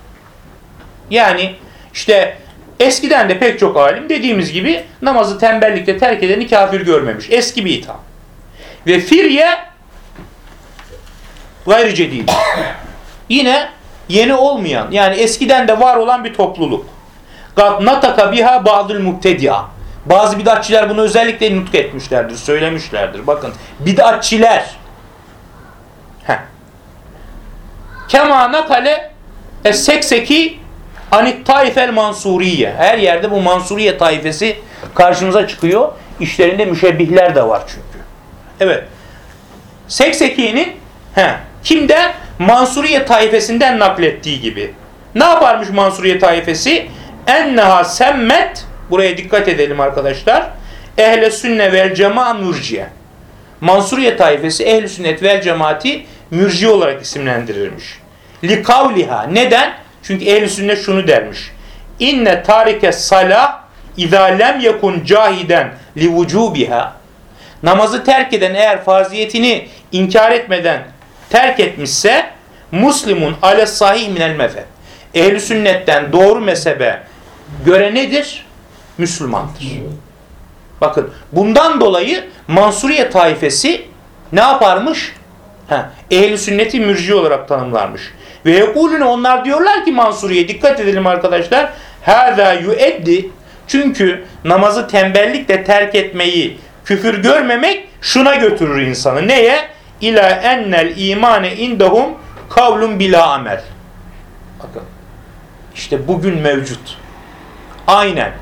Yani işte eskiden de pek çok alim dediğimiz gibi namazı tembellikle terk edeni kafir görmemiş. Eski bir itham. Ve firye gayri cedid. Yine yeni olmayan yani eskiden de var olan bir topluluk. Nataka biha ba'dul mubtedia. Bazı bidatçiler bunu özellikle nutuk etmişlerdir, söylemişlerdir. Bakın bidatçiler. Kema nakale es-sekseki anit taifel mansuriye. Her yerde bu mansuriye taifesi karşımıza çıkıyor. İşlerinde müşebbihler de var çünkü. Evet. Sekseki'nin he, kimden? Mansuriye taifesinden naklettiği gibi. Ne yaparmış Mansuriye taifesi? Enneha semmet buraya dikkat edelim arkadaşlar. Ehle sünne vel cema mürciye. Mansuriye taifesi ehl sünnet vel cemaati mürci olarak isimlendirilmiş. Li kavliha. Neden? Çünkü ehl sünnet şunu dermiş. İnne tarike salah izâ lem yekun cahiden li vücubiha. Namazı terk eden eğer faziyetini inkar etmeden terk etmişse muslimun ale sahih minel mezheb. Ehl sünnetten doğru mezhebe göre nedir? Müslümandır. Bakın bundan dolayı Mansuriye taifesi ne yaparmış? Ha, ehli sünneti mürci olarak tanımlarmış. Ve yekulüne onlar diyorlar ki Mansuriye dikkat edelim arkadaşlar. Hâzâ yueddi Çünkü namazı tembellikle terk etmeyi, küfür görmemek şuna götürür insanı. Neye? İla ennel imane indahum kavlun bila amel. Bakın. İşte bugün mevcut. Aynen.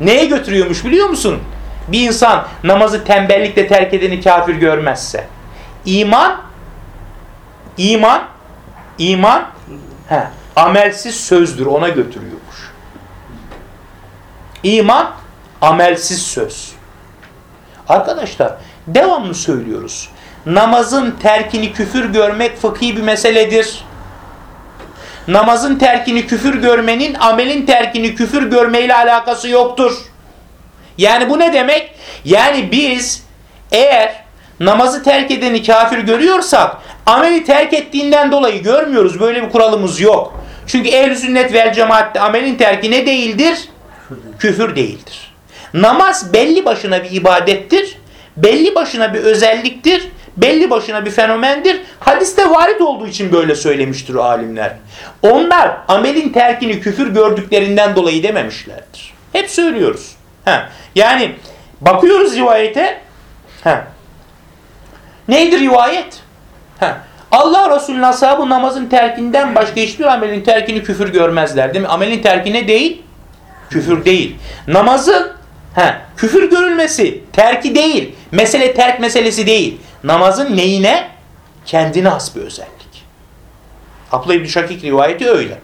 Neye götürüyormuş biliyor musun? Bir insan namazı tembellikle terk edeni kafir görmezse. İman iman iman he, amelsiz sözdür ona götürüyormuş. İman amelsiz söz. Arkadaşlar devamlı söylüyoruz. Namazın terkini küfür görmek fıkhi bir meseledir. Namazın terkini küfür görmenin amelin terkini küfür görmeyle alakası yoktur. Yani bu ne demek? Yani biz eğer namazı terk edeni kafir görüyorsak ameli terk ettiğinden dolayı görmüyoruz. Böyle bir kuralımız yok. Çünkü ehl sünnet vel cemaatte amelin terki ne değildir? Küfür değildir. Namaz belli başına bir ibadettir. Belli başına bir özelliktir. Belli başına bir fenomendir. Hadiste varit olduğu için böyle söylemiştir alimler. Onlar amelin terkini küfür gördüklerinden dolayı dememişlerdir. Hep söylüyoruz. Ha. Yani bakıyoruz rivayete. Ha. Neydi rivayet? Ha. Allah Resulü'nün ashabı namazın terkinden başka hiçbir amelin terkini küfür görmezler. Değil mi? Amelin terkine değil, küfür değil. Namazın ha, küfür görülmesi terki değil. Mesele terk meselesi değil. Namazın neyine? Kendine has bir özellik. Abla İbni Şakik rivayeti öyle.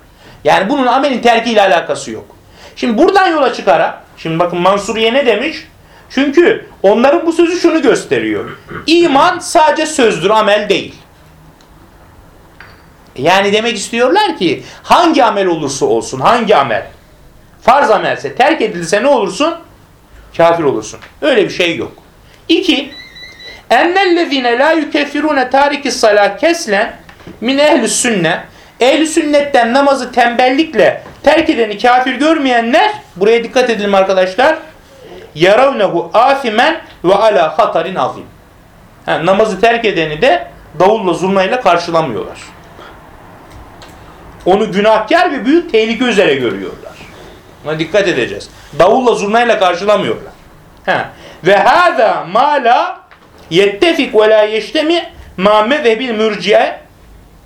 Yani bunun amelin terkiyle alakası yok. Şimdi buradan yola çıkarak, şimdi bakın Mansuriye ne demiş? Çünkü onların bu sözü şunu gösteriyor. İman sadece sözdür, amel değil. Yani demek istiyorlar ki hangi amel olursa olsun, hangi amel? Farz amelse, terk edilirse ne olursun? Kafir olursun. Öyle bir şey yok. İki, ennellezine la yukeffirune tarikis salah keslen min ehli sünne ehli sünnetten namazı tembellikle terk edeni kafir görmeyenler buraya dikkat edelim arkadaşlar yaravnehu afimen ve ala hatarin azim ha, namazı terk edeni de davulla zurnayla karşılamıyorlar onu günahkar ve büyük tehlike üzere görüyorlar buna dikkat edeceğiz davulla zurnayla karşılamıyorlar ha. ve hâzâ mâ la yettefik ve la yeştemi ma mezhebil mürciye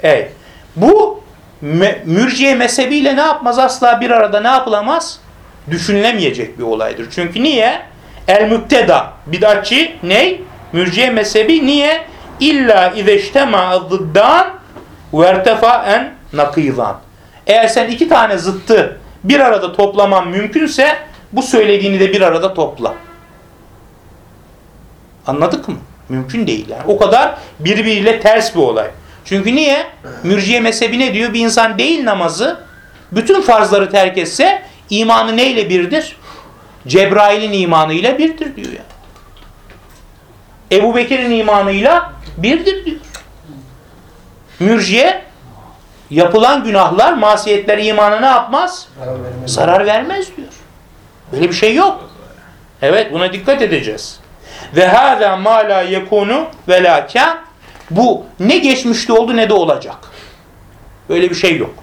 Ey. Bu me, mürciye mezhebiyle ne yapmaz? Asla bir arada ne yapılamaz? Düşünülemeyecek bir olaydır. Çünkü niye? El mükteda. Bidatçı ney? Mürciye mezhebi niye? İlla izeştema zıddan ve ertefaen nakîzan. Eğer sen iki tane zıttı bir arada toplaman mümkünse bu söylediğini de bir arada topla. Anladık mı? Mümkün değil yani. O kadar birbiriyle ters bir olay. Çünkü niye? Mürciye mezhebi ne diyor? Bir insan değil namazı bütün farzları terk etse imanı neyle birdir? Cebrail'in imanıyla birdir diyor ya. Ebu Bekir'in imanıyla birdir diyor. Mürciye yapılan günahlar, masiyetler imana ne yapmaz? Zarar vermez diyor. Böyle bir şey yok. Evet buna dikkat edeceğiz. Ve hâzâ mâ lâ yekûnu ve lâ kân bu ne geçmişte oldu ne de olacak. Böyle bir şey yok.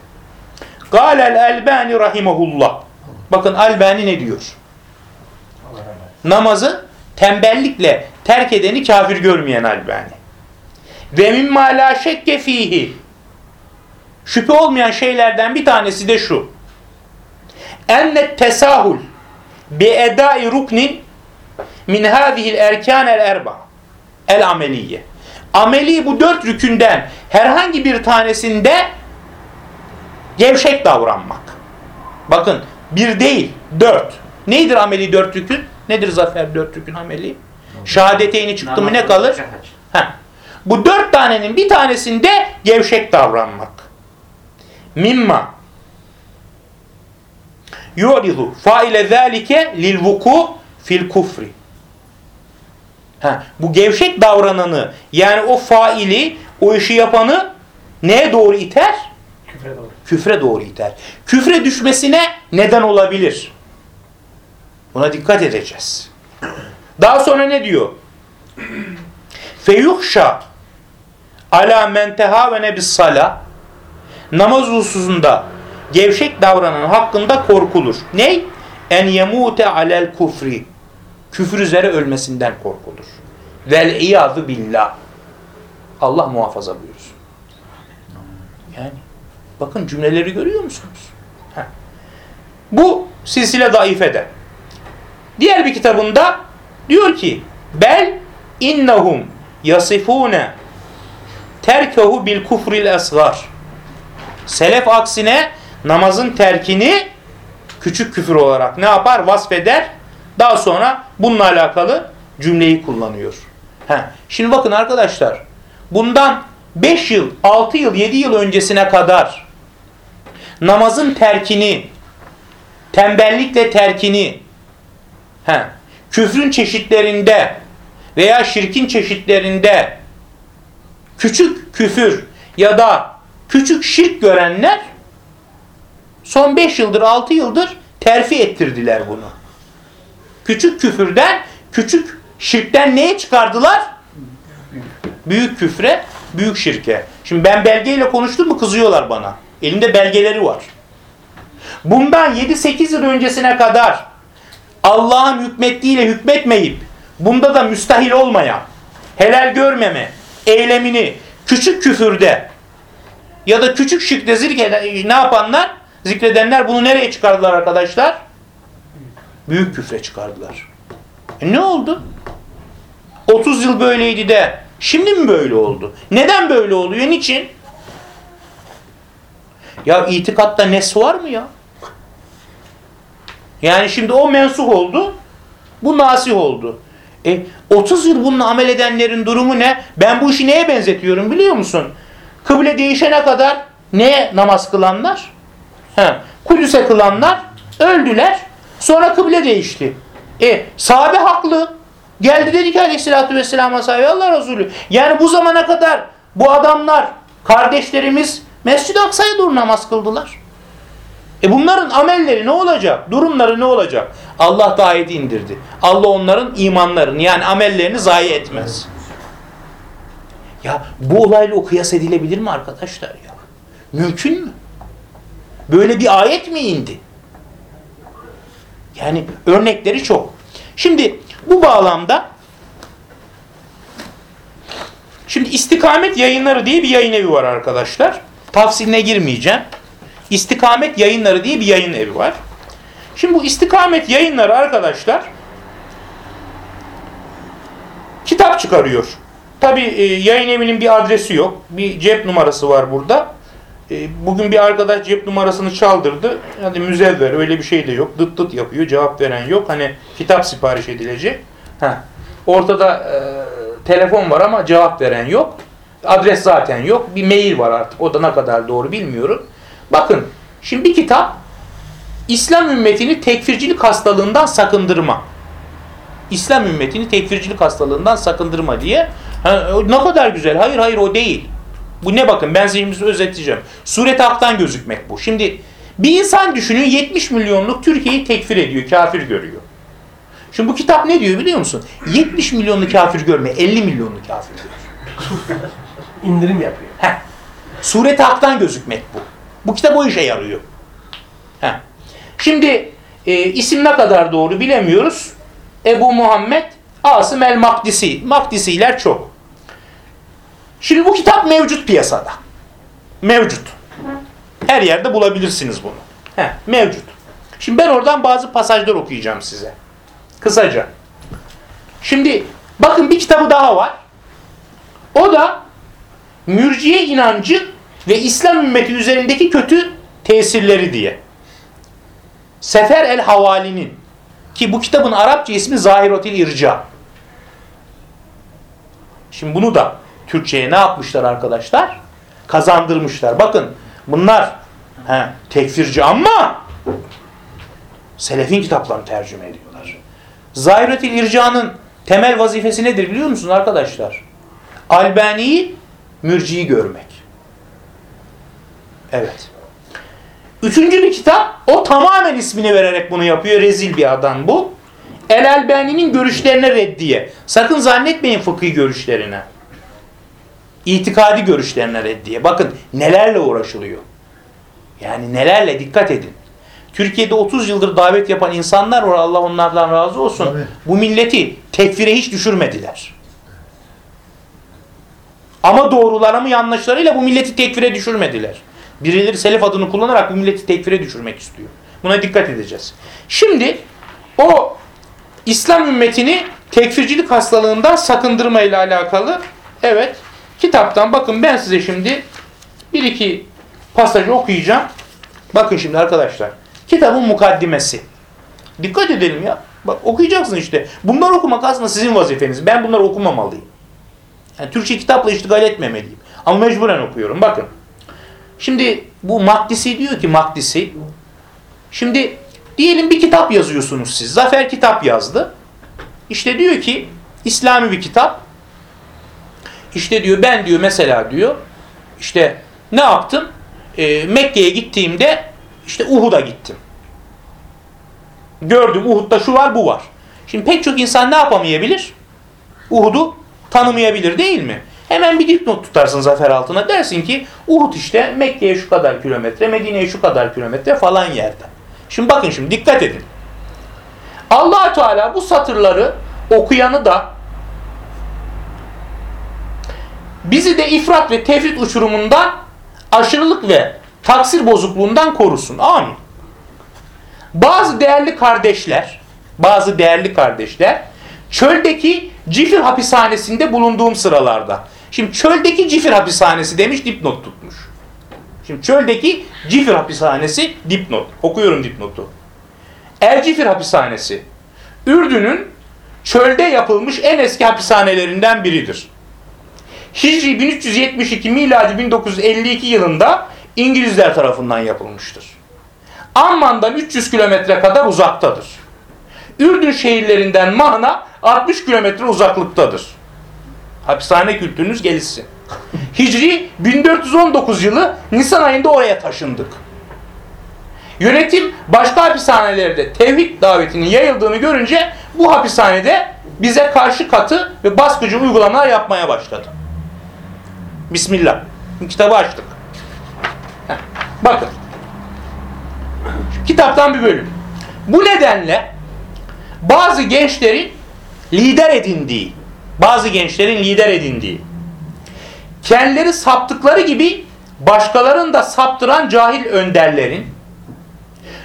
Galel Elbani rahimahullah. Bakın Albani ne diyor? Namazı tembellikle terk edeni kafir görmeyen Albani. Ve mimma la şekke fihi. Şüphe olmayan şeylerden bir tanesi de şu. Enne tesahul bi edai ruknin min hadihil erkan el erba el ameliye ameli bu dört rükünden herhangi bir tanesinde gevşek davranmak. Bakın bir değil dört. Neydir ameli dört rükün? Nedir zafer dört rükün ameli? Şehadeteyni çıktı mı ne kalır? Heh. Bu dört tanenin bir tanesinde gevşek davranmak. Mimma yu'ridu faile zâlike lil vuku fil kufri. Ha, bu gevşek davrananı yani o faili, o işi yapanı neye doğru iter? Küfre doğru. Küfre doğru iter. Küfre düşmesine neden olabilir. Buna dikkat edeceğiz. Daha sonra ne diyor? Feyuhşa ala men tehavene bis sala namaz hususunda gevşek davranan hakkında korkulur. Ney? en yemute alel kufri küfür üzere ölmesinden korkulur. Vel iyadu billah. Allah muhafaza buyursun. Yani bakın cümleleri görüyor musunuz? Bu silsile daifede. Diğer bir kitabında diyor ki bel innahum yasifune terkehu bil kufril esgar. Selef aksine namazın terkini küçük küfür olarak ne yapar? Vasfeder. Daha sonra bununla alakalı cümleyi kullanıyor. Heh. Şimdi bakın arkadaşlar. Bundan 5 yıl, 6 yıl, 7 yıl öncesine kadar namazın terkini, tembellikle terkini, he, küfrün çeşitlerinde veya şirkin çeşitlerinde küçük küfür ya da küçük şirk görenler son 5 yıldır 6 yıldır terfi ettirdiler bunu. Küçük küfürden, küçük şirkten neye çıkardılar? Büyük küfre, büyük şirke. Şimdi ben belgeyle konuştum mu kızıyorlar bana. Elimde belgeleri var. Bundan 7-8 yıl öncesine kadar Allah'ın hükmettiğiyle hükmetmeyip bunda da müstahil olmayan helal görmeme eylemini küçük küfürde ya da küçük şirkte ne yapanlar? Zikredenler bunu nereye çıkardılar arkadaşlar? Büyük küfre çıkardılar. E ne oldu? 30 yıl böyleydi de şimdi mi böyle oldu? Neden böyle oluyor? Niçin? Ya itikatta nes var mı ya? Yani şimdi o mensuh oldu, bu nasih oldu. E 30 yıl bununla amel edenlerin durumu ne? Ben bu işi neye benzetiyorum biliyor musun? Kıble değişene kadar neye namaz kılanlar? He, Kudüs'e kılanlar öldüler. Sonra kıble değişti. E sahabe haklı. Geldi dedi ki aleyhissalatü vesselam sahibi Allah Resulü. Yani bu zamana kadar bu adamlar kardeşlerimiz Mescid-i Aksa'ya doğru namaz kıldılar. E bunların amelleri ne olacak? Durumları ne olacak? Allah da ayeti indirdi. Allah onların imanlarını yani amellerini zayi etmez. Ya bu olayla o kıyas edilebilir mi arkadaşlar ya? Mümkün mü? Böyle bir ayet mi indi? Yani örnekleri çok. Şimdi bu bağlamda şimdi istikamet yayınları diye bir yayın evi var arkadaşlar. Tafsiline girmeyeceğim. İstikamet yayınları diye bir yayın evi var. Şimdi bu istikamet yayınları arkadaşlar kitap çıkarıyor. Tabi yayın evinin bir adresi yok. Bir cep numarası var burada. E, bugün bir arkadaş cep numarasını çaldırdı. Hadi müzevver öyle bir şey de yok. Dıt dıt yapıyor. Cevap veren yok. Hani kitap sipariş edilecek. Heh. Ortada e, telefon var ama cevap veren yok. Adres zaten yok. Bir mail var artık. O da ne kadar doğru bilmiyorum. Bakın şimdi bir kitap İslam ümmetini tekfircilik hastalığından sakındırma. İslam ümmetini tekfircilik hastalığından sakındırma diye. Ha, ne kadar güzel. Hayır hayır o değil. Bu ne bakın ben size özetleyeceğim. Suret haktan gözükmek bu. Şimdi bir insan düşünün 70 milyonluk Türkiye'yi tekfir ediyor, kafir görüyor. Şimdi bu kitap ne diyor biliyor musun? 70 milyonlu kafir görme, 50 milyonlu kafir gör. İndirim yapıyor. Heh. Suret haktan gözükmek bu. Bu kitap o işe yarıyor. Heh. Şimdi e, isim ne kadar doğru bilemiyoruz. Ebu Muhammed Asım el Makdisi. Makdisiler çok. Şimdi bu kitap mevcut piyasada. Mevcut. Her yerde bulabilirsiniz bunu. Heh, mevcut. Şimdi ben oradan bazı pasajlar okuyacağım size. Kısaca. Şimdi bakın bir kitabı daha var. O da mürciye inancı ve İslam ümmeti üzerindeki kötü tesirleri diye. Sefer el Havali'nin ki bu kitabın Arapça ismi Zahirotil İrca. Şimdi bunu da Türkçe'ye ne yapmışlar arkadaşlar? Kazandırmışlar. Bakın bunlar he, tekfirci ama Selefin kitaplarını tercüme ediyorlar. Zahirotil İrca'nın temel vazifesi nedir biliyor musunuz arkadaşlar? Albani'yi mürciyi görmek. Evet. Üçüncü bir kitap, o tamamen ismini vererek bunu yapıyor. Rezil bir adam bu. El Albani'nin görüşlerine reddiye. Sakın zannetmeyin fıkhi görüşlerine. İtikadi görüşlerine reddiye. Bakın nelerle uğraşılıyor. Yani nelerle dikkat edin. Türkiye'de 30 yıldır davet yapan insanlar var. Allah onlardan razı olsun. Tabii. Bu milleti tekfire hiç düşürmediler. Ama doğrulara mı yanlışlarıyla bu milleti tekfire düşürmediler. Birileri selef adını kullanarak bu milleti tekfire düşürmek istiyor. Buna dikkat edeceğiz. Şimdi o İslam ümmetini tekfircilik hastalığından sakındırma ile alakalı evet kitaptan bakın ben size şimdi bir iki pasajı okuyacağım. Bakın şimdi arkadaşlar. Kitabın mukaddimesi. Dikkat edelim ya. Bak okuyacaksın işte. Bunları okumak aslında sizin vazifeniz. Ben bunları okumamalıyım. Yani Türkçe kitapla iştigal etmemeliyim. Ama mecburen okuyorum. Bakın. Şimdi bu Makdisi diyor ki Makdisi. Şimdi diyelim bir kitap yazıyorsunuz siz. Zafer kitap yazdı. İşte diyor ki İslami bir kitap. İşte diyor ben diyor mesela diyor işte ne yaptım? Ee, Mekke'ye gittiğimde işte Uhud'a gittim. Gördüm Uhud'da şu var bu var. Şimdi pek çok insan ne yapamayabilir? Uhud'u tanımayabilir değil mi? Hemen bir dipnot tutarsın zafer altına. Dersin ki Uhud işte Mekke'ye şu kadar kilometre, Medine'ye şu kadar kilometre falan yerde. Şimdi bakın şimdi dikkat edin. allah Teala bu satırları okuyanı da bizi de ifrat ve tefrit uçurumundan aşırılık ve taksir bozukluğundan korusun. Amin. Bazı değerli kardeşler, bazı değerli kardeşler çöldeki Cifir hapishanesinde bulunduğum sıralarda. Şimdi çöldeki Cifir hapishanesi demiş dipnot tutmuş. Şimdi çöldeki Cifir hapishanesi dipnot. Okuyorum dipnotu. El Cifir hapishanesi. Ürdün'ün çölde yapılmış en eski hapishanelerinden biridir. Hicri 1372 miladi 1952 yılında İngilizler tarafından yapılmıştır. Amman'dan 300 kilometre kadar uzaktadır. Ürdün şehirlerinden Mahna 60 kilometre uzaklıktadır. Hapishane kültürünüz gelişsin. Hicri 1419 yılı Nisan ayında oraya taşındık. Yönetim başka hapishanelerde tevhid davetinin yayıldığını görünce bu hapishanede bize karşı katı ve baskıcı uygulamalar yapmaya başladı. Bismillah. Kitabı açtık. Heh, Bakın. Kitaptan bir bölüm. Bu nedenle bazı gençlerin lider edindiği, bazı gençlerin lider edindiği, kendileri saptıkları gibi başkalarını da saptıran cahil önderlerin,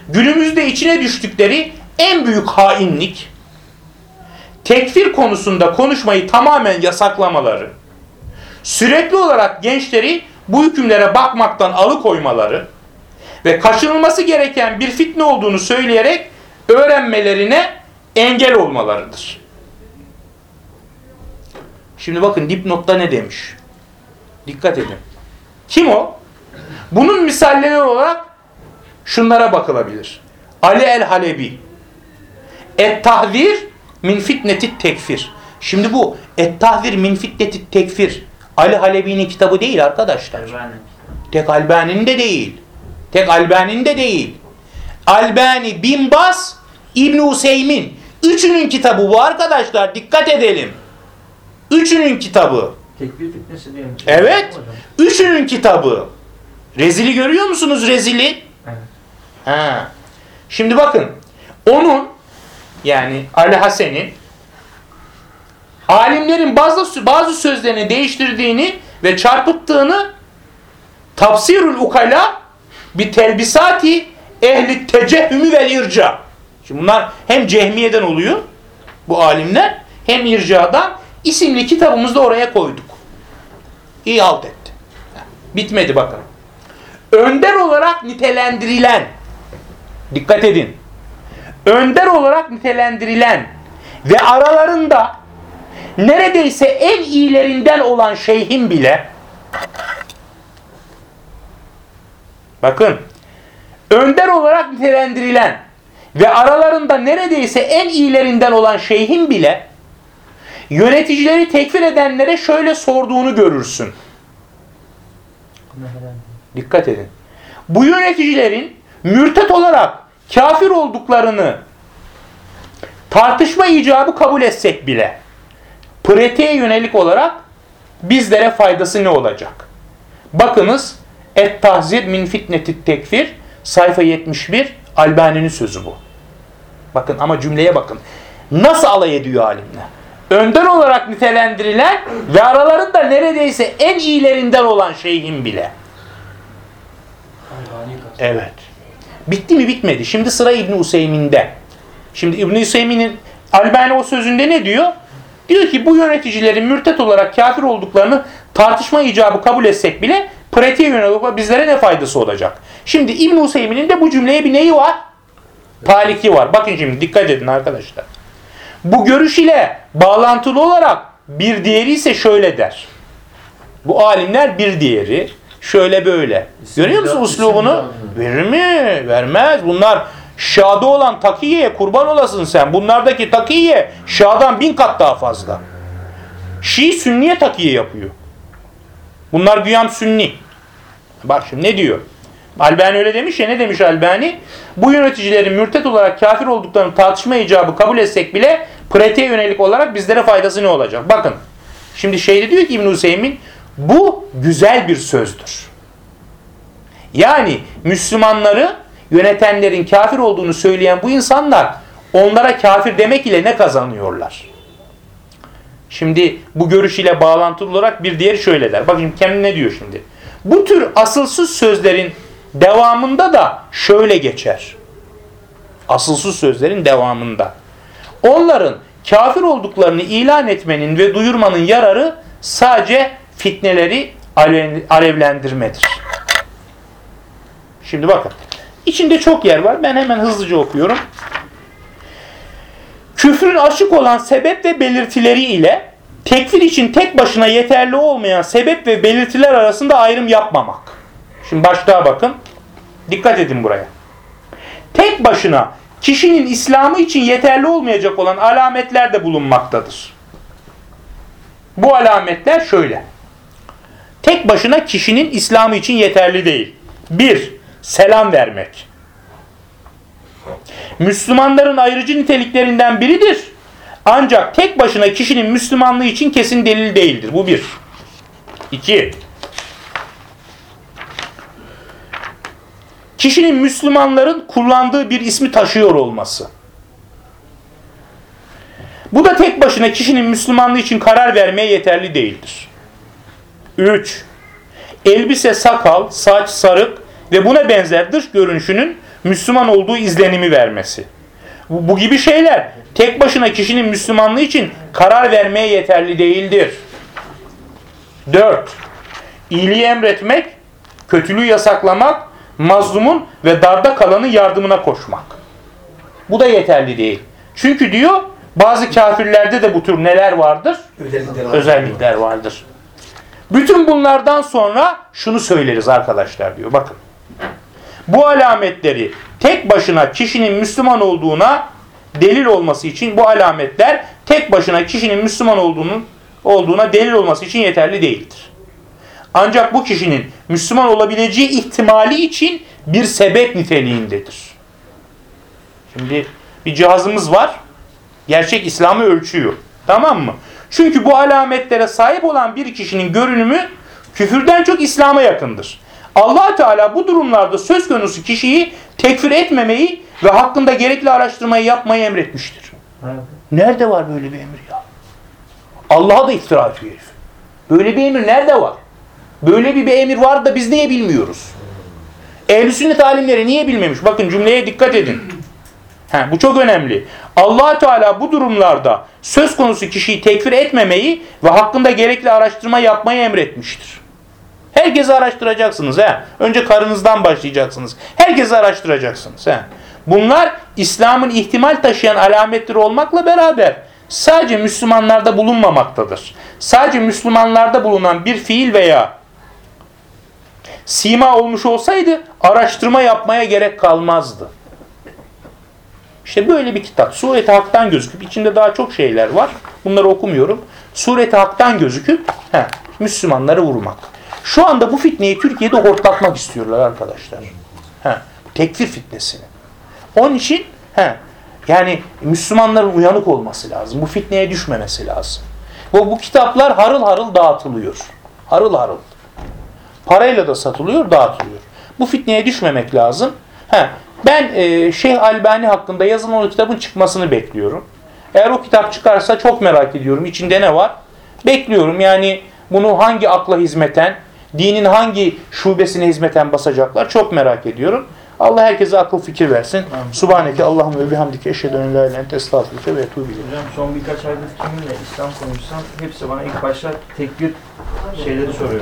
günümüzde içine düştükleri en büyük hainlik, tekfir konusunda konuşmayı tamamen yasaklamaları, sürekli olarak gençleri bu hükümlere bakmaktan alıkoymaları ve kaçınılması gereken bir fitne olduğunu söyleyerek öğrenmelerine engel olmalarıdır. Şimdi bakın dipnotta ne demiş? Dikkat edin. Kim o? Bunun misalleri olarak şunlara bakılabilir. Ali el-Halebi. Et-Tahvir min fitneti tekfir. Şimdi bu Et-Tahvir min fitneti tekfir. Ali Halebi'nin kitabı değil arkadaşlar. Tek Albani'nin de değil. Tek Albani'nin de değil. Albani, Bin Bas, İbn Hüseyin. Üçünün kitabı bu arkadaşlar. Dikkat edelim. Üçünün kitabı. Tekbir fitnesi diye? Evet. Üçünün kitabı. Rezili görüyor musunuz rezili? Evet. Ha. Şimdi bakın. Onun yani Ali Hasen'in alimlerin bazı bazı sözlerini değiştirdiğini ve çarpıttığını tafsirul ukala bir telbisati ehli tecehhümü vel irca. Şimdi bunlar hem cehmiyeden oluyor bu alimler hem ircadan isimli kitabımızda oraya koyduk. İyi halt etti. Bitmedi bakın. Önder olarak nitelendirilen dikkat edin. Önder olarak nitelendirilen ve aralarında neredeyse en iyilerinden olan şeyhin bile bakın önder olarak nitelendirilen ve aralarında neredeyse en iyilerinden olan şeyhin bile yöneticileri tekfir edenlere şöyle sorduğunu görürsün. Dikkat edin. Bu yöneticilerin mürtet olarak kafir olduklarını tartışma icabı kabul etsek bile pratiğe yönelik olarak bizlere faydası ne olacak? Bakınız Et-Tahzir min fitneti tekfir sayfa 71 Albani'nin sözü bu. Bakın ama cümleye bakın. Nasıl alay ediyor alimler? Önden olarak nitelendirilen ve aralarında neredeyse en iyilerinden olan şeyhin bile. Evet. Bitti mi bitmedi. Şimdi sıra İbn Useymin'de. Şimdi İbn Useymin'in Albani o sözünde ne diyor? Diyor ki bu yöneticilerin mürtet olarak kafir olduklarını tartışma icabı kabul etsek bile pratiğe yönelik bizlere ne faydası olacak? Şimdi İbn Useymin'in de bu cümleye bir neyi var? Taliki var. Bakın şimdi dikkat edin arkadaşlar. Bu görüş ile bağlantılı olarak bir diğeri ise şöyle der. Bu alimler bir diğeri şöyle böyle. Görüyor musun uslubunu? Verir mi? Vermez. Bunlar Şah'da olan takiyeye kurban olasın sen. Bunlardaki takiye Şah'dan bin kat daha fazla. Şii sünniye takiye yapıyor. Bunlar güyam sünni. Bak şimdi ne diyor? Albani öyle demiş ya ne demiş Albani? Bu yöneticilerin mürtet olarak kafir olduklarını tartışma icabı kabul etsek bile pratiğe yönelik olarak bizlere faydası ne olacak? Bakın şimdi şeyde diyor ki İbn Hüseyin bu güzel bir sözdür. Yani Müslümanları yönetenlerin kafir olduğunu söyleyen bu insanlar onlara kafir demek ile ne kazanıyorlar? Şimdi bu görüş ile bağlantılı olarak bir diğeri şöyle der. Bakın kendi ne diyor şimdi? Bu tür asılsız sözlerin devamında da şöyle geçer. Asılsız sözlerin devamında. Onların kafir olduklarını ilan etmenin ve duyurmanın yararı sadece fitneleri alev- alevlendirmedir. Şimdi bakın. İçinde çok yer var. Ben hemen hızlıca okuyorum. Küfrün açık olan sebep ve belirtileri ile tekfir için tek başına yeterli olmayan sebep ve belirtiler arasında ayrım yapmamak. Şimdi başlığa bakın. Dikkat edin buraya. Tek başına kişinin İslam'ı için yeterli olmayacak olan alametler de bulunmaktadır. Bu alametler şöyle. Tek başına kişinin İslam'ı için yeterli değil. Bir, selam vermek. Müslümanların ayrıcı niteliklerinden biridir. Ancak tek başına kişinin Müslümanlığı için kesin delil değildir. Bu bir. İki. Kişinin Müslümanların kullandığı bir ismi taşıyor olması. Bu da tek başına kişinin Müslümanlığı için karar vermeye yeterli değildir. 3. Elbise, sakal, saç, sarık ve buna benzer dış görünüşünün Müslüman olduğu izlenimi vermesi. Bu, bu gibi şeyler tek başına kişinin Müslümanlığı için karar vermeye yeterli değildir. 4. İyiliği emretmek, kötülüğü yasaklamak, mazlumun ve darda kalanın yardımına koşmak. Bu da yeterli değil. Çünkü diyor bazı kafirlerde de bu tür neler vardır? Özellikler vardır. Bütün bunlardan sonra şunu söyleriz arkadaşlar diyor. Bakın. Bu alametleri tek başına kişinin Müslüman olduğuna delil olması için bu alametler tek başına kişinin Müslüman olduğunun olduğuna delil olması için yeterli değildir. Ancak bu kişinin Müslüman olabileceği ihtimali için bir sebep niteliğindedir. Şimdi bir cihazımız var. Gerçek İslam'ı ölçüyor. Tamam mı? Çünkü bu alametlere sahip olan bir kişinin görünümü küfürden çok İslam'a yakındır. Allah Teala bu durumlarda söz konusu kişiyi tekfir etmemeyi ve hakkında gerekli araştırmayı yapmayı emretmiştir. Nerede var böyle bir emir ya? Allah'a da iftira herif. Böyle bir emir nerede var? Böyle bir, bir emir var da biz niye bilmiyoruz? Ehl-i sünnet alimleri niye bilmemiş? Bakın cümleye dikkat edin. He, bu çok önemli. allah Teala bu durumlarda söz konusu kişiyi tekfir etmemeyi ve hakkında gerekli araştırma yapmayı emretmiştir. Herkesi araştıracaksınız. He. Önce karınızdan başlayacaksınız. Herkesi araştıracaksınız. He. Bunlar İslam'ın ihtimal taşıyan alametleri olmakla beraber sadece Müslümanlarda bulunmamaktadır. Sadece Müslümanlarda bulunan bir fiil veya sima olmuş olsaydı araştırma yapmaya gerek kalmazdı. İşte böyle bir kitap. Sureti Hak'tan gözüküp içinde daha çok şeyler var. Bunları okumuyorum. Sureti Hak'tan gözüküp he, Müslümanları vurmak. Şu anda bu fitneyi Türkiye'de hortlatmak istiyorlar arkadaşlar. He, tekfir fitnesini. Onun için he, yani Müslümanların uyanık olması lazım. Bu fitneye düşmemesi lazım. Bu, bu kitaplar harıl harıl dağıtılıyor. Harıl harıl. Parayla da satılıyor, dağıtılıyor. Bu fitneye düşmemek lazım. He, Ben e, Şeyh Albani hakkında yazılan o kitabın çıkmasını bekliyorum. Eğer o kitap çıkarsa çok merak ediyorum. İçinde ne var? Bekliyorum. Yani bunu hangi akla hizmeten, dinin hangi şubesine hizmeten basacaklar çok merak ediyorum. Allah herkese akıl fikir versin. Subhaneke Allahümme ve bihamdike eşhedü en la ilahe illa ente estağfirüke ve etûbü ileyk. Hocam son birkaç aydır kiminle İslam konuşsam hepsi bana ilk başta tekbir şeyleri soruyor.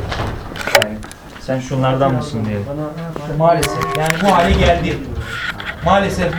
Yani sen şunlardan mısın diye. Maalesef yani bu hale geldi. Maalesef bu